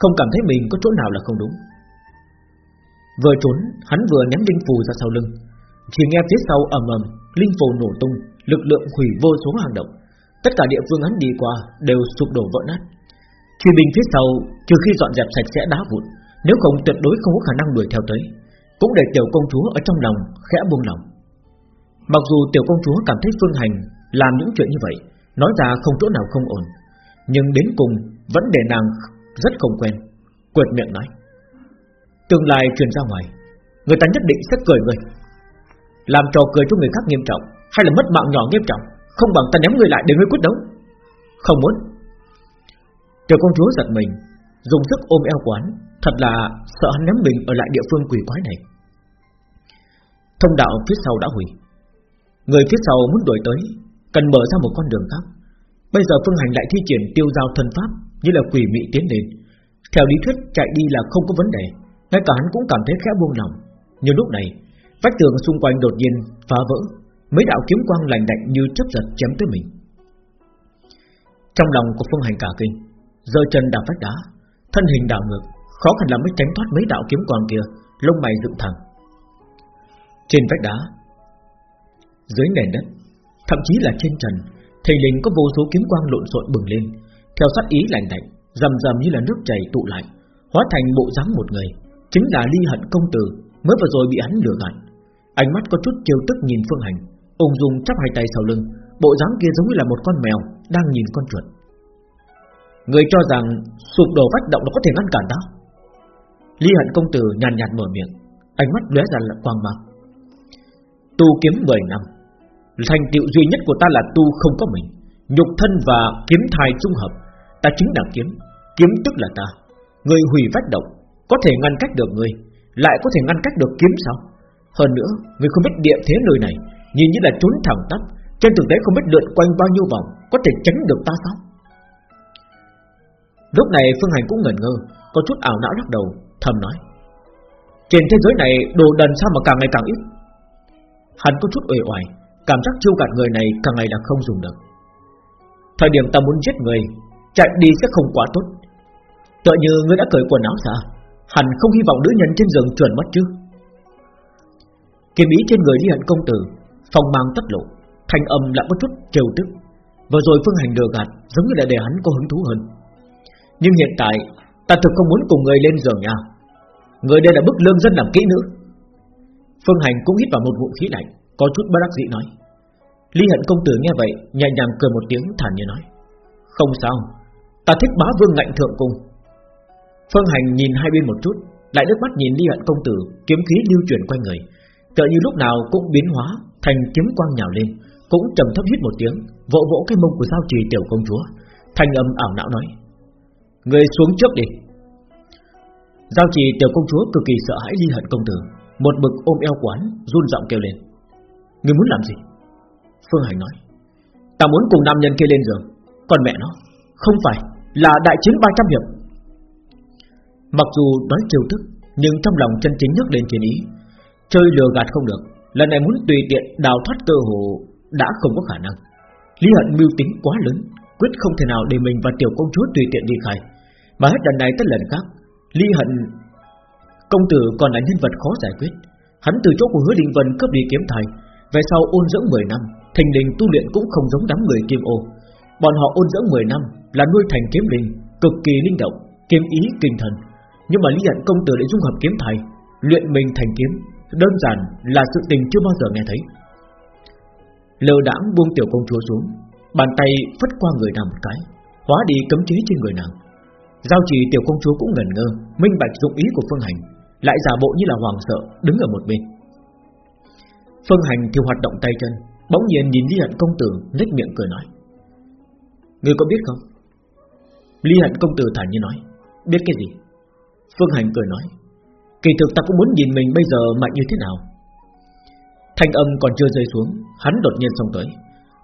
Không cảm thấy mình có chỗ nào là không đúng. Vừa trốn, Hắn vừa ném linh phù ra sau lưng. Chỉ nghe phía sau ầm ầm, Linh phù nổ tung, Lực lượng hủy vô số hàng động. Tất cả địa phương hắn đi qua Đều sụp đổ vỡ nát. Truy binh phía sau, Trừ khi dọn dẹp sạch sẽ đá vụn nếu không tuyệt đối không có khả năng đuổi theo tới, Cũng để tiểu công chúa ở trong lòng khẽ buông lòng. Mặc dù tiểu công chúa cảm thấy Phương Hành Làm những chuyện như vậy, Nói ra không chỗ nào không ổn, Nhưng đến cùng vẫn để nàng rất không quen, Quệt miệng nói. Tương lai truyền ra ngoài, Người ta nhất định sẽ cười người, Làm trò cười cho người khác nghiêm trọng, Hay là mất mạng nhỏ nghiêm trọng, Không bằng ta ném người lại để ngươi quyết đấu. Không muốn. Tiểu công chúa giật mình Dùng sức ôm eo quán, Thật là sợ hắn ném mình ở lại địa phương quỷ quái này. Thông đạo phía sau đã hủy. Người phía sau muốn đuổi tới, Cần mở ra một con đường khác. Bây giờ Phương Hành lại thi triển tiêu giao thân pháp, Như là quỷ mị tiến đến Theo lý thuyết, chạy đi là không có vấn đề, Ngay cả hắn cũng cảm thấy khẽ buông lòng. Nhưng lúc này, Vách tường xung quanh đột nhiên phá vỡ, Mấy đạo kiếm quang lành đạnh như chớp giật chém tới mình. Trong lòng của Phương Hành cả kinh, giơ chân đạp vách đá Thân hình đảo ngược Khó khăn lắm mới tránh thoát mấy đạo kiếm quang kia Lông mày dựng thẳng Trên vách đá dưới nền đất, thậm chí là trên trần, thình lình có vô số kiếm quang lộn xộn bừng lên, theo sát ý lạnh lạnh, rầm rầm như là nước chảy tụ lại, hóa thành bộ dáng một người, chính là Ly Hận công tử, mới vừa rồi bị hắn lừa gạt. Ánh mắt có chút trêu tức nhìn Phương Hành, ung dung chắp hai tay sau lưng, bộ dáng kia giống như là một con mèo đang nhìn con chuột. Người cho rằng sụp đổ vách động nó có thể ngăn cản ta? Ly Hận công tử nhàn nhạt, nhạt mở miệng, ánh mắt lóe ra là quang mang. Tu kiếm 10 năm Thành tựu duy nhất của ta là tu không có mình Nhục thân và kiếm thai dung hợp Ta chính là kiếm Kiếm tức là ta Người hủy vách động Có thể ngăn cách được người Lại có thể ngăn cách được kiếm sao Hơn nữa Người không biết địa thế nơi này Nhìn như là trốn thẳng tắp Trên thực tế không biết lượn quanh bao nhiêu vòng Có thể tránh được ta sao Lúc này Phương Hành cũng ngẩn ngơ, Có chút ảo não lắc đầu, Thầm nói. Trên thế giới này đồ đần sao mà càng ngày càng ít? Hắn có chút uể oải, Cảm giác chiêu gạt người này càng ngày là không dùng được. Thời điểm ta muốn giết người, Chạy đi sẽ không quá tốt. Tựa như ngươi đã cởi quần áo ra, Hẳn không hy vọng nữ nhân trên giường chuẩn mất chứ? Kiếm ý trên người đi hận công tử, Phong mang tất lộ, Thanh âm lại có chút trêu tức. Vừa rồi phương hành lừa gạt, Giống như là để hắn có hứng thú hơn. Nhưng hiện tại Ta thực không muốn cùng người lên giường nha. Người đây là bức lương dân làm kỹ nữ. Phương Hành cũng hít vào một ngụm khí lạnh, có chút bất đắc dĩ nói. Ly Hận công tử nghe vậy, nhẹ nhàng cười một tiếng thản nhiên nói: "Không sao, ta thích bá vương ngạnh thượng cung." Phương Hành nhìn hai bên một chút, lại nước mắt nhìn Ly Hận công tử, kiếm khí lưu chuyển quanh người, tựa như lúc nào cũng biến hóa thành kiếm quang nhào lên, cũng trầm thấp hít một tiếng, vỗ vỗ cái mông của giao trì tiểu công chúa, thanh âm ảo não nói: "Người xuống trước đi." Giao trì tiểu công chúa cực kỳ sợ hãi Ly Hận công tử, một bực ôm eo quán run giọng kêu lên. Người muốn làm gì? Phương Hành nói. Ta muốn cùng nam nhân kia lên giường Còn mẹ nó Không phải là đại chiến 300 hiệp. Mặc dù nói chiêu thức Nhưng trong lòng chân chính nhấc lên chiến ý. Chơi lừa gạt không được Lần này muốn tùy tiện đào thoát cơ hồ Đã không có khả năng. Lý hận mưu tính quá lớn Quyết không thể nào để mình và tiểu công chúa tùy tiện đi khai. Mà hết lần này tới lần khác ly hận, Công tử còn là nhân vật khó giải quyết. Hắn từ chỗ của hứa đình vân cướp đi kiếm thầy Về sau ôn dưỡng 10 năm Thành đình tu luyện cũng không giống đám người kim ô. Bọn họ ôn dưỡng 10 năm Là nuôi thành kiếm linh, Cực kỳ linh động, Kiếm ý, kinh thần. Nhưng mà lý hận công tử để dung hợp kiếm thầy Luyện mình thành kiếm, Đơn giản là sự tình chưa bao giờ nghe thấy. Lờ đãng buông tiểu công chúa xuống, Bàn tay phất qua người nàng một cái, Hóa đi cấm chế trên người nàng. Giao trì tiểu công chúa cũng ngẩn ngơ, Minh bạch dụng ý của Phương Hành, lại giả bộ như là hoàng sợ, Đứng ở một bên. Phương Hành thì hoạt động tay chân, Bỗng nhiên nhìn Lý Hận công tử, nhếch miệng cười nói. Người có biết không? Lý Hận công tử thản nhiên nói. Biết cái gì? Phương Hành cười nói. Kỳ thực ta cũng muốn nhìn mình bây giờ mạnh như thế nào. Thanh âm còn chưa rơi xuống, Hắn đột nhiên xông tới.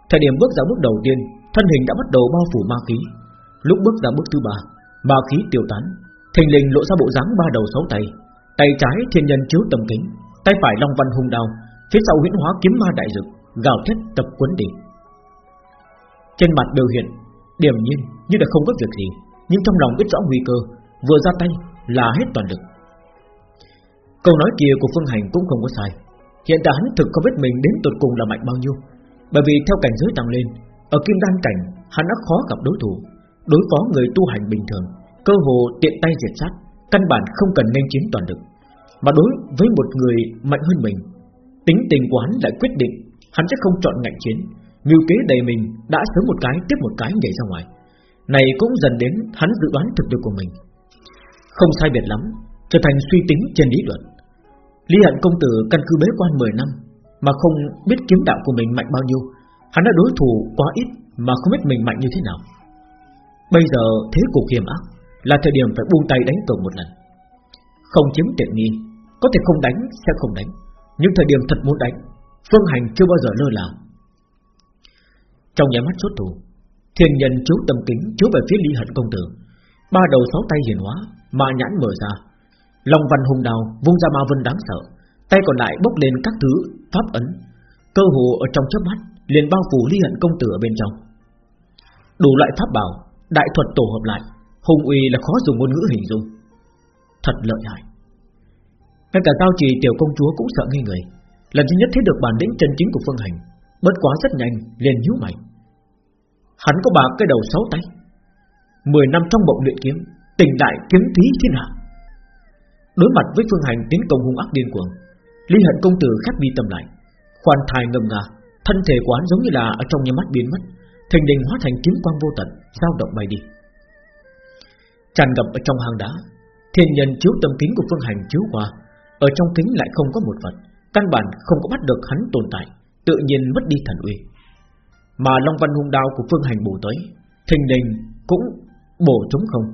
Thời điểm bước ra bước đầu tiên, Thân hình đã bắt đầu bao phủ ma khí. Lúc bước ra bước thứ ba Ma khí tiêu tán, Thình lình lộ ra bộ dáng ba đầu sáu tay. Tay trái thiên nhân chiếu tầm kính, Tay phải long văn hung đao, Phía sau huyễn hóa kiếm ma đại dực, Gào thét tập quấn đi Trên mặt biểu hiện Điểm nhiên như là không có việc gì, Nhưng trong lòng biết rõ nguy cơ, Vừa ra tay là hết toàn lực. Câu nói kia của Phương Hành cũng không có sai. Hiện tại hắn thực không biết mình đến tột cùng là mạnh bao nhiêu, Bởi vì theo cảnh giới tăng lên, Ở kim đan cảnh, hắn đã khó gặp đối thủ. Đối phó người tu hành bình thường, Cơ hồ tiện tay diệt sát, Căn bản không cần nên chiến toàn lực. Mà đối với một người mạnh hơn mình, Tính tình của hắn lại quyết định, Hắn sẽ không chọn ngạnh chiến, Mưu kế đầy mình đã sớm một cái tiếp một cái nhảy ra ngoài. Này cũng dần đến hắn dự đoán thực lực của mình. Không sai biệt lắm, Trở thành suy tính trên lý luận. Lý hận công tử căn cứ bế quan 10 năm, Mà không biết kiếm đạo của mình mạnh bao nhiêu, Hắn đã đối thủ quá ít Mà không biết mình mạnh như thế nào. Bây giờ thế cục hiểm ác Là thời điểm phải buông tay đánh cược một lần. Không chiếm tiện nghi, Có thể không đánh sẽ không đánh, Nhưng thời điểm thật muốn đánh, Phương Hành chưa bao giờ lơ là. Trong nhà mắt xuất thủ, Thiên nhân chiếu tâm kính chiếu về phía Lý Hận công tử, Ba đầu sáu tay hiển hóa Mà nhãn mở ra Long văn hùng đào vung ra ma vân đáng sợ, Tay còn lại bốc lên các thứ pháp ấn, Cơ hồ ở trong chớp mắt liền bao phủ ly hận công tử ở bên trong. Đủ loại pháp bảo Đại thuật tổ hợp lại, Hùng uy là khó dùng ngôn ngữ hình dung. Thật lợi hại. Ngay cả cao trì tiểu công chúa cũng sợ ngây người. Lần thứ nhất thấy được bản lĩnh chân chính của Phương Hành, Bất quá rất nhanh liền nhíu mày. Hắn có bạc cái đầu sáu tay. Mười năm trong bộng luyện kiếm Tình đại kiếm thí thiên hạ. Đối mặt với Phương Hành tiến công hung ác điên cuồng, Lý hận công tử khép mi tâm lại, Khoan thai ngầm ngà Thân thể quán giống như là ở trong nhà mắt biến mất thình đình hóa thành kiếm quang vô tận, dao động bay đi. Tràn ngập ở trong hang đá, Thiên nhân chiếu tâm kính của Phương Hành chiếu qua, Ở trong kính lại không có một vật, Căn bản không có bắt được hắn tồn tại, Tự nhiên mất đi thần uy. Mà Long Văn hung đao của Phương Hành bổ tới, Thình đình cũng bổ trúng không.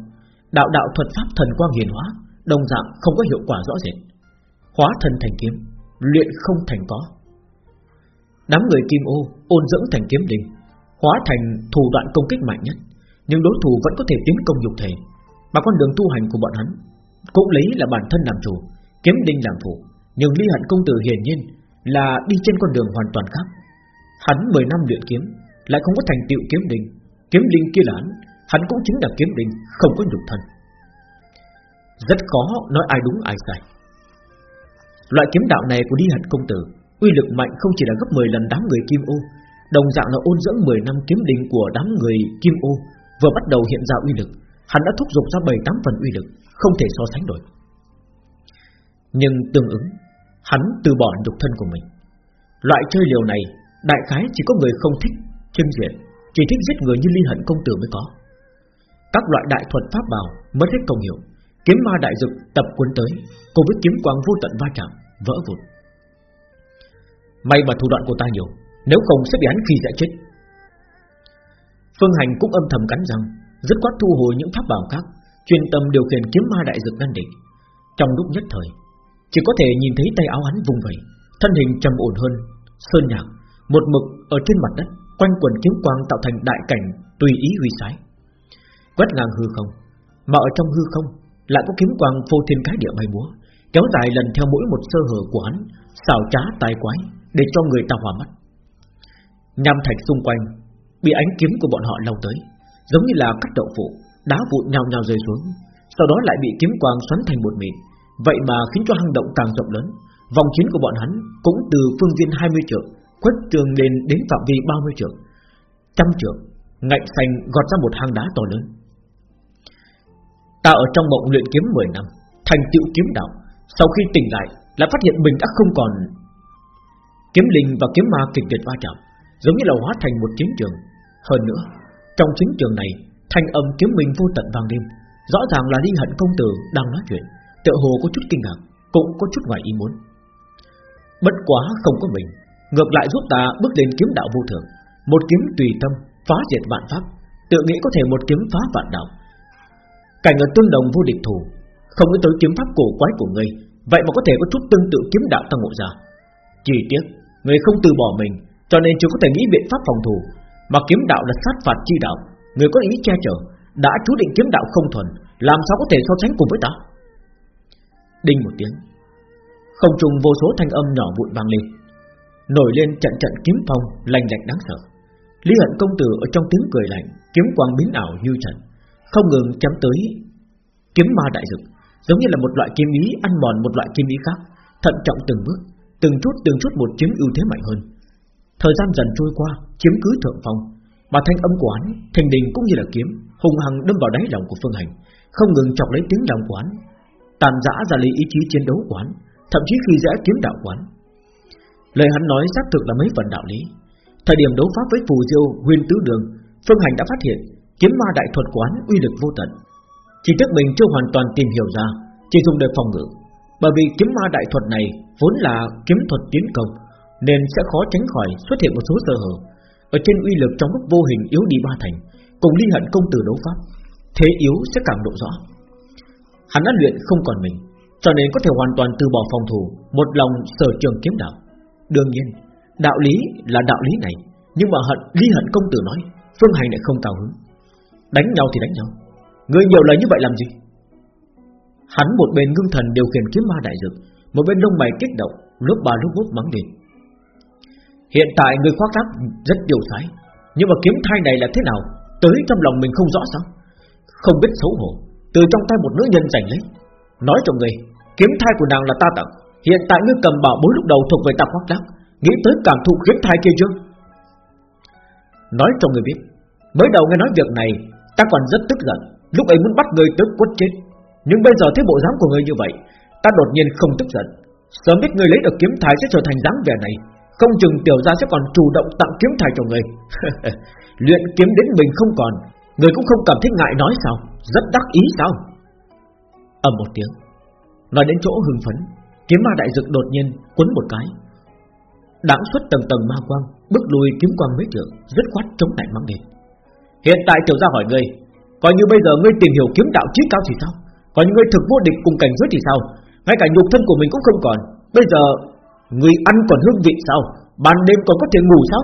Đạo đạo thuật pháp thần quang hiền hóa, Đồng dạng không có hiệu quả rõ rệt. Hóa thần thành kiếm, Luyện không thành có. Đám người kim ô ôn dưỡng thành kiếm đình Hóa thành thủ đoạn công kích mạnh nhất. Nhưng đối thủ vẫn có thể tiến công nhục thể. Mà con đường tu hành của bọn hắn Cũng lấy là bản thân làm chủ, Kiếm đinh làm phụ. Nhưng ly hận công tử hiển nhiên Là đi trên con đường hoàn toàn khác. Hắn 10 năm luyện kiếm, Lại không có thành tựu kiếm đinh Kiếm đinh kia là hắn Hắn cũng chính là kiếm đinh Không có nhục thân. Rất khó nói ai đúng ai sai. Loại kiếm đạo này của đi hận công tử Uy lực mạnh không chỉ là gấp 10 lần đám người kim ô Đồng dạng là ôn dưỡng 10 năm kiếm đình của đám người kim ô, Vừa bắt đầu hiện ra uy lực. Hắn đã thúc giục ra 7-8 phần uy lực, Không thể so sánh nổi. Nhưng tương ứng, Hắn từ bỏ nhục thân của mình. Loại chơi liều này, Đại khái chỉ có người không thích Chân diện Chỉ thích giết người như ly hận công tử mới có. Các loại đại thuật pháp bảo, Mất hết công hiệu, Kiếm ma đại dực tập cuốn tới, Cùng với kiếm quang vô tận va chạm, Vỡ vụn. May mà thủ đoạn của ta nhiều nếu không sẽ bị hắn khi dạy chết. Phương Hành cũng âm thầm cắn răng Rất quát thu hồi những pháp bảo khác, Chuyên tâm điều khiển kiếm ma đại dược ngăn địch. Trong lúc nhất thời, Chỉ có thể nhìn thấy tay áo hắn vùng vẩy, Thân hình trầm ổn hơn, Sơn nhạc, Một mực ở trên mặt đất, Quanh quần kiếm quang tạo thành đại cảnh Tùy ý huy sái. Quét ngang hư không, Mà ở trong hư không lại có kiếm quang phô thiên cái địa bay múa, kéo dài lần theo mỗi một sơ hở của hắn xào trá tài quái để cho người ta hòa mắt nham thạch xung quanh, bị ánh kiếm của bọn họ lao tới, giống như là cắt đậu phụ, đá vụn nhào nhào rơi xuống, sau đó lại bị kiếm quang xoắn thành một mịn. Vậy mà khiến cho hang động càng rộng lớn, vòng chiến của bọn hắn cũng từ phương viên 20 trượng, khuất trường lên đến phạm vi 30 trượng. Trăm trượng, ngạnh xanh gọt ra một hang đá to lớn. Ta ở trong mộng luyện kiếm 10 năm, Thành tựu kiếm đạo, Sau khi tỉnh lại lại phát hiện mình đã không còn Kiếm linh và kiếm ma kịch liệt va chạm. Giống như là hóa thành một chiến trường. Hơn nữa, Trong chiến trường này, Thanh âm kiếm minh vô tận vang đêm Rõ ràng là đi hận công tử đang nói chuyện, Tựa hồ có chút kinh ngạc, Cũng có chút ngoài ý muốn. Bất quá không có mình, Ngược lại giúp ta bước lên kiếm đạo vô thường. Một kiếm tùy tâm, phá diệt vạn pháp, Tự nghĩ có thể một kiếm phá vạn đạo. Cảnh ở tương đồng vô địch thủ, Không nghĩ tới kiếm pháp cổ quái của ngươi, Vậy mà có thể có chút tương tự kiếm đạo tăng ngộ ra. Chỉ tiếc Người không từ bỏ mình cho nên chưa có thể nghĩ biện pháp phòng thủ. Mà kiếm đạo là sát phạt chi đạo. Người có ý che chở, Đã chú định kiếm đạo không thuần, Làm sao có thể so sánh cùng với ta? Đinh một tiếng. Không trùng vô số thanh âm nhỏ vụn vang lên. Nổi lên trận trận kiếm phong, Lành lạnh đáng sợ. Lý hận công tử ở trong tiếng cười lạnh, Kiếm quang biến ảo như trận Không ngừng chấm tới Kiếm ma đại dực, Giống như là một loại kiếm ý ăn mòn một loại kiếm ý khác, Thận trọng từng bước, Từng chút từng chút một chiếm ưu thế mạnh hơn. Thời gian dần trôi qua Chiếm cứ thượng phong. Mà thanh âm quán Thành đình cũng như là kiếm Hùng hằng đâm vào đáy lòng của Phương Hành Không ngừng chọc lấy tiếng lòng quán Tàn giã ra lý ý chí chiến đấu quán Thậm chí khi dễ kiếm đạo quán Lời hắn nói xác thực là mấy phần đạo lý. Thời điểm đấu pháp với phù diêu Huyền tứ đường Phương Hành đã phát hiện kiếm ma đại thuật quán uy lực vô tận. Chỉ tiếc mình chưa hoàn toàn tìm hiểu ra Chỉ dùng để phòng ngự Bởi vì kiếm ma đại thuật này vốn là kiếm thuật tiến công, nên sẽ khó tránh khỏi xuất hiện một số sơ hở. Ở trên uy lực trong lúc vô hình yếu đi ba thành, cùng ly hận công tử đấu pháp, thế yếu sẽ càng độ rõ. Hắn đã luyện không còn mình, cho nên có thể hoàn toàn từ bỏ phòng thủ, một lòng sở trường kiếm đạo. Đương nhiên, đạo lý là đạo lý này, nhưng mà hận ly hận công tử nói, phương hành lại không cao hứng. Đánh nhau thì đánh nhau, người nhiều lời như vậy làm gì? Hắn một bên ngưng thần điều khiển kiếm ma đại dược một bên lông mày kích động Lúc bà lúc bút mắng lên Hiện tại người khoác lác rất điều sái, Nhưng mà kiếm thai này là thế nào, Tới trong lòng mình không rõ sao? Không biết xấu hổ, Từ trong tay một nữ nhân giành lấy. Nói cho người, Kiếm thai của nàng là ta tặng, Hiện tại ngươi cầm bảo bối lúc đầu thuộc về ta khoác lác, Nghĩ tới cảm thụ kiếm thai kia chưa? Nói cho người biết, Mới đầu nghe nói việc này, Ta còn rất tức giận, Lúc ấy muốn bắt người tới quất chết. Nhưng bây giờ thấy bộ dáng của người như vậy, Ta đột nhiên không tức giận. Sớm biết người lấy được kiếm thai sẽ trở thành dáng vẻ này không chừng tiểu gia sẽ còn chủ động tặng kiếm thai cho người, (laughs) Luyện kiếm đến mình không còn Người cũng không cảm thấy ngại nói sao? Rất đắc ý sao? Ầm một tiếng Nói đến chỗ hưng phấn Kiếm ma đại dực đột nhiên quấn một cái. Đãng xuất tầng tầng ma quang Bước lùi kiếm quang mấy trượng Rất khoát chống lại mang đền Hiện tại tiểu gia hỏi ngươi Coi như bây giờ ngươi tìm hiểu kiếm đạo chí cao thì sao? Coi như ngươi thực vô địch cùng cảnh giới thì sao? Ngay cả nhục thân của mình cũng không còn. Bây giờ Người ăn còn hương vị sao? Ban đêm còn có thể ngủ sao?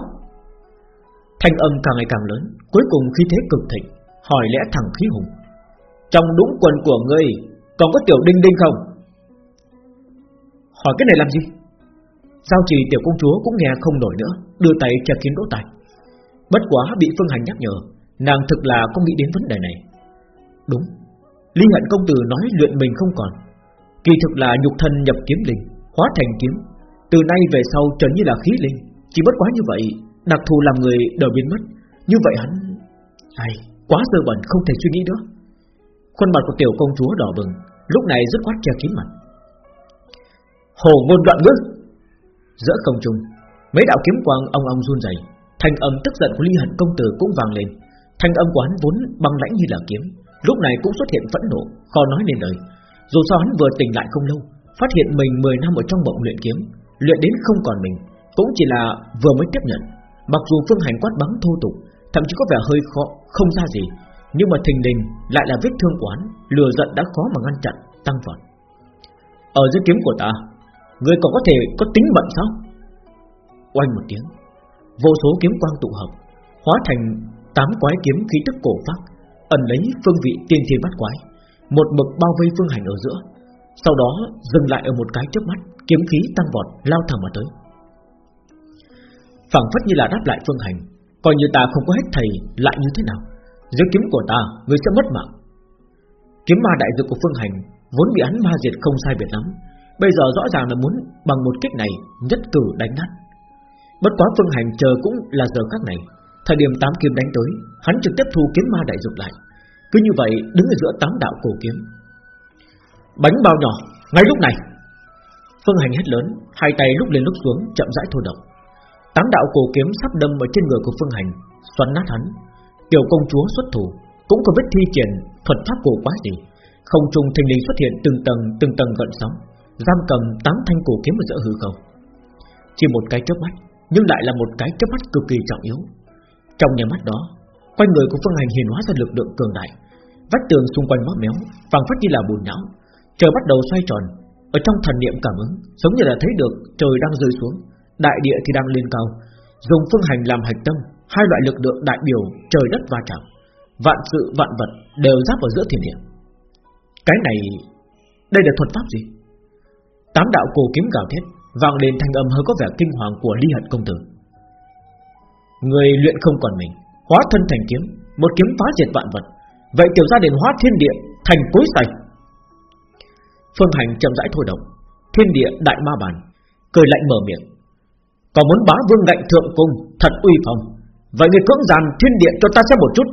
Thanh âm càng ngày càng lớn, Cuối cùng khi thế cực thịnh, Hỏi lẽ thẳng khí hùng. Trong đúng quần của ngươi Còn có tiểu đinh đinh không? Hỏi cái này làm gì? Sao chỉ tiểu công chúa cũng nghe không nổi nữa, Đưa tay che kín đỗ tài Bất quá bị Phương Hành nhắc nhở, Nàng thực là không nghĩ đến vấn đề này. Đúng Ly hận công tử nói luyện mình không còn, Kỳ thực là nhục thân nhập kiếm linh, Hóa thành kiếm từ nay về sau trở như là khí linh Chỉ bất quá như vậy Đặc thù làm người đều biến mất. Như vậy hắn Ai, quá dơ bẩn không thể suy nghĩ nữa Khuôn mặt của tiểu công chúa đỏ bừng Lúc này rất quát che kín mặt. Hồ ngôn đoạn ngữ. Giữa không trung Mấy đạo kiếm quang ông ông run rẩy, Thanh âm tức giận của ly hận công tử cũng vang lên. Thanh âm quán vốn băng lãnh như là kiếm Lúc này cũng xuất hiện phẫn nộ Khó nói nên lời. Dù sao hắn vừa tỉnh lại không lâu Phát hiện mình 10 năm ở trong bộng luyện kiếm Luyện đến không còn mình Cũng chỉ là vừa mới tiếp nhận. Mặc dù phương hành quát bắn thô tục Thậm chí có vẻ hơi khó, không ra gì Nhưng mà thình lình lại là vết thương quán Lừa giận đã khó mà ngăn chặn Tăng vọt. Ở dưới kiếm của ta Người còn có thể có tính mệnh sao? Oanh một tiếng Vô số kiếm quang tụ hợp Hóa thành tám quái kiếm khí tức cổ phát Ẩn lấy phương vị tiên thiên bắt quái một mực bao vây Phương Hành ở giữa, sau đó dừng lại ở một cái trước mắt, kiếm khí tăng vọt lao thẳng mà tới. phảng phất như là đáp lại Phương Hành, coi như ta không có hết thầy lại như thế nào, dưới kiếm của ta người sẽ mất mạng. Kiếm ma đại dược của Phương Hành vốn bị hắn ma diệt không sai biệt lắm, bây giờ rõ ràng là muốn bằng một kích này nhất cử đánh nát. Bất quá Phương Hành chờ cũng là giờ khắc này, thời điểm tám kiếm đánh tới, hắn trực tiếp thu kiếm ma đại dược lại cứ như vậy đứng ở giữa tám đạo cổ kiếm Bánh bao nhỏ Ngay lúc này Phương hành hét lớn, Hai tay lúc lên lúc xuống, chậm rãi thôi động. Tám đạo cổ kiếm sắp đâm ở trên người của Phương hành, Xoắn nát hắn. Tiểu công chúa xuất thủ, Cũng có biết thi triển thuật pháp cổ quá gì. Không trùng thình lình xuất hiện từng tầng Từng tầng gợn sóng, Giam cầm tám thanh cổ kiếm ở giữa hư không. Chỉ một cái chớp mắt, Nhưng lại là một cái chớp mắt cực kỳ trọng yếu. Trong nhà mắt đó, Quanh người của Phương Hành hiền hóa ra lực lượng cường đại. Vách tường xung quanh móp méo, phảng phất như là bùn nhão Trời bắt đầu xoay tròn ở trong thần niệm cảm ứng, Giống như là thấy được trời đang rơi xuống, Đại địa thì đang lên cao, Dùng phương hành làm hạch tâm, Hai loại lực lượng đại biểu trời đất va chạm, Vạn sự vạn vật đều giáp ở giữa thiên địa. Cái này, Đây là thuật pháp gì? Tám đạo cổ kiếm gào thét, vang lên thanh âm hơi có vẻ kinh hoàng của ly hận công tử. Người luyện không còn mình, Hóa thân thành kiếm, Một kiếm phá diệt vạn vật, Vậy tiểu gia đền hóa thiên địa thành cối sạch. Phương hành chậm rãi thôi động. Thiên địa đại ma bàn, Cười lạnh mở miệng. Còn muốn bá vương ngạnh thượng cung Thật uy phong. Vậy người cưỡng giàn thiên địa cho ta xem một chút.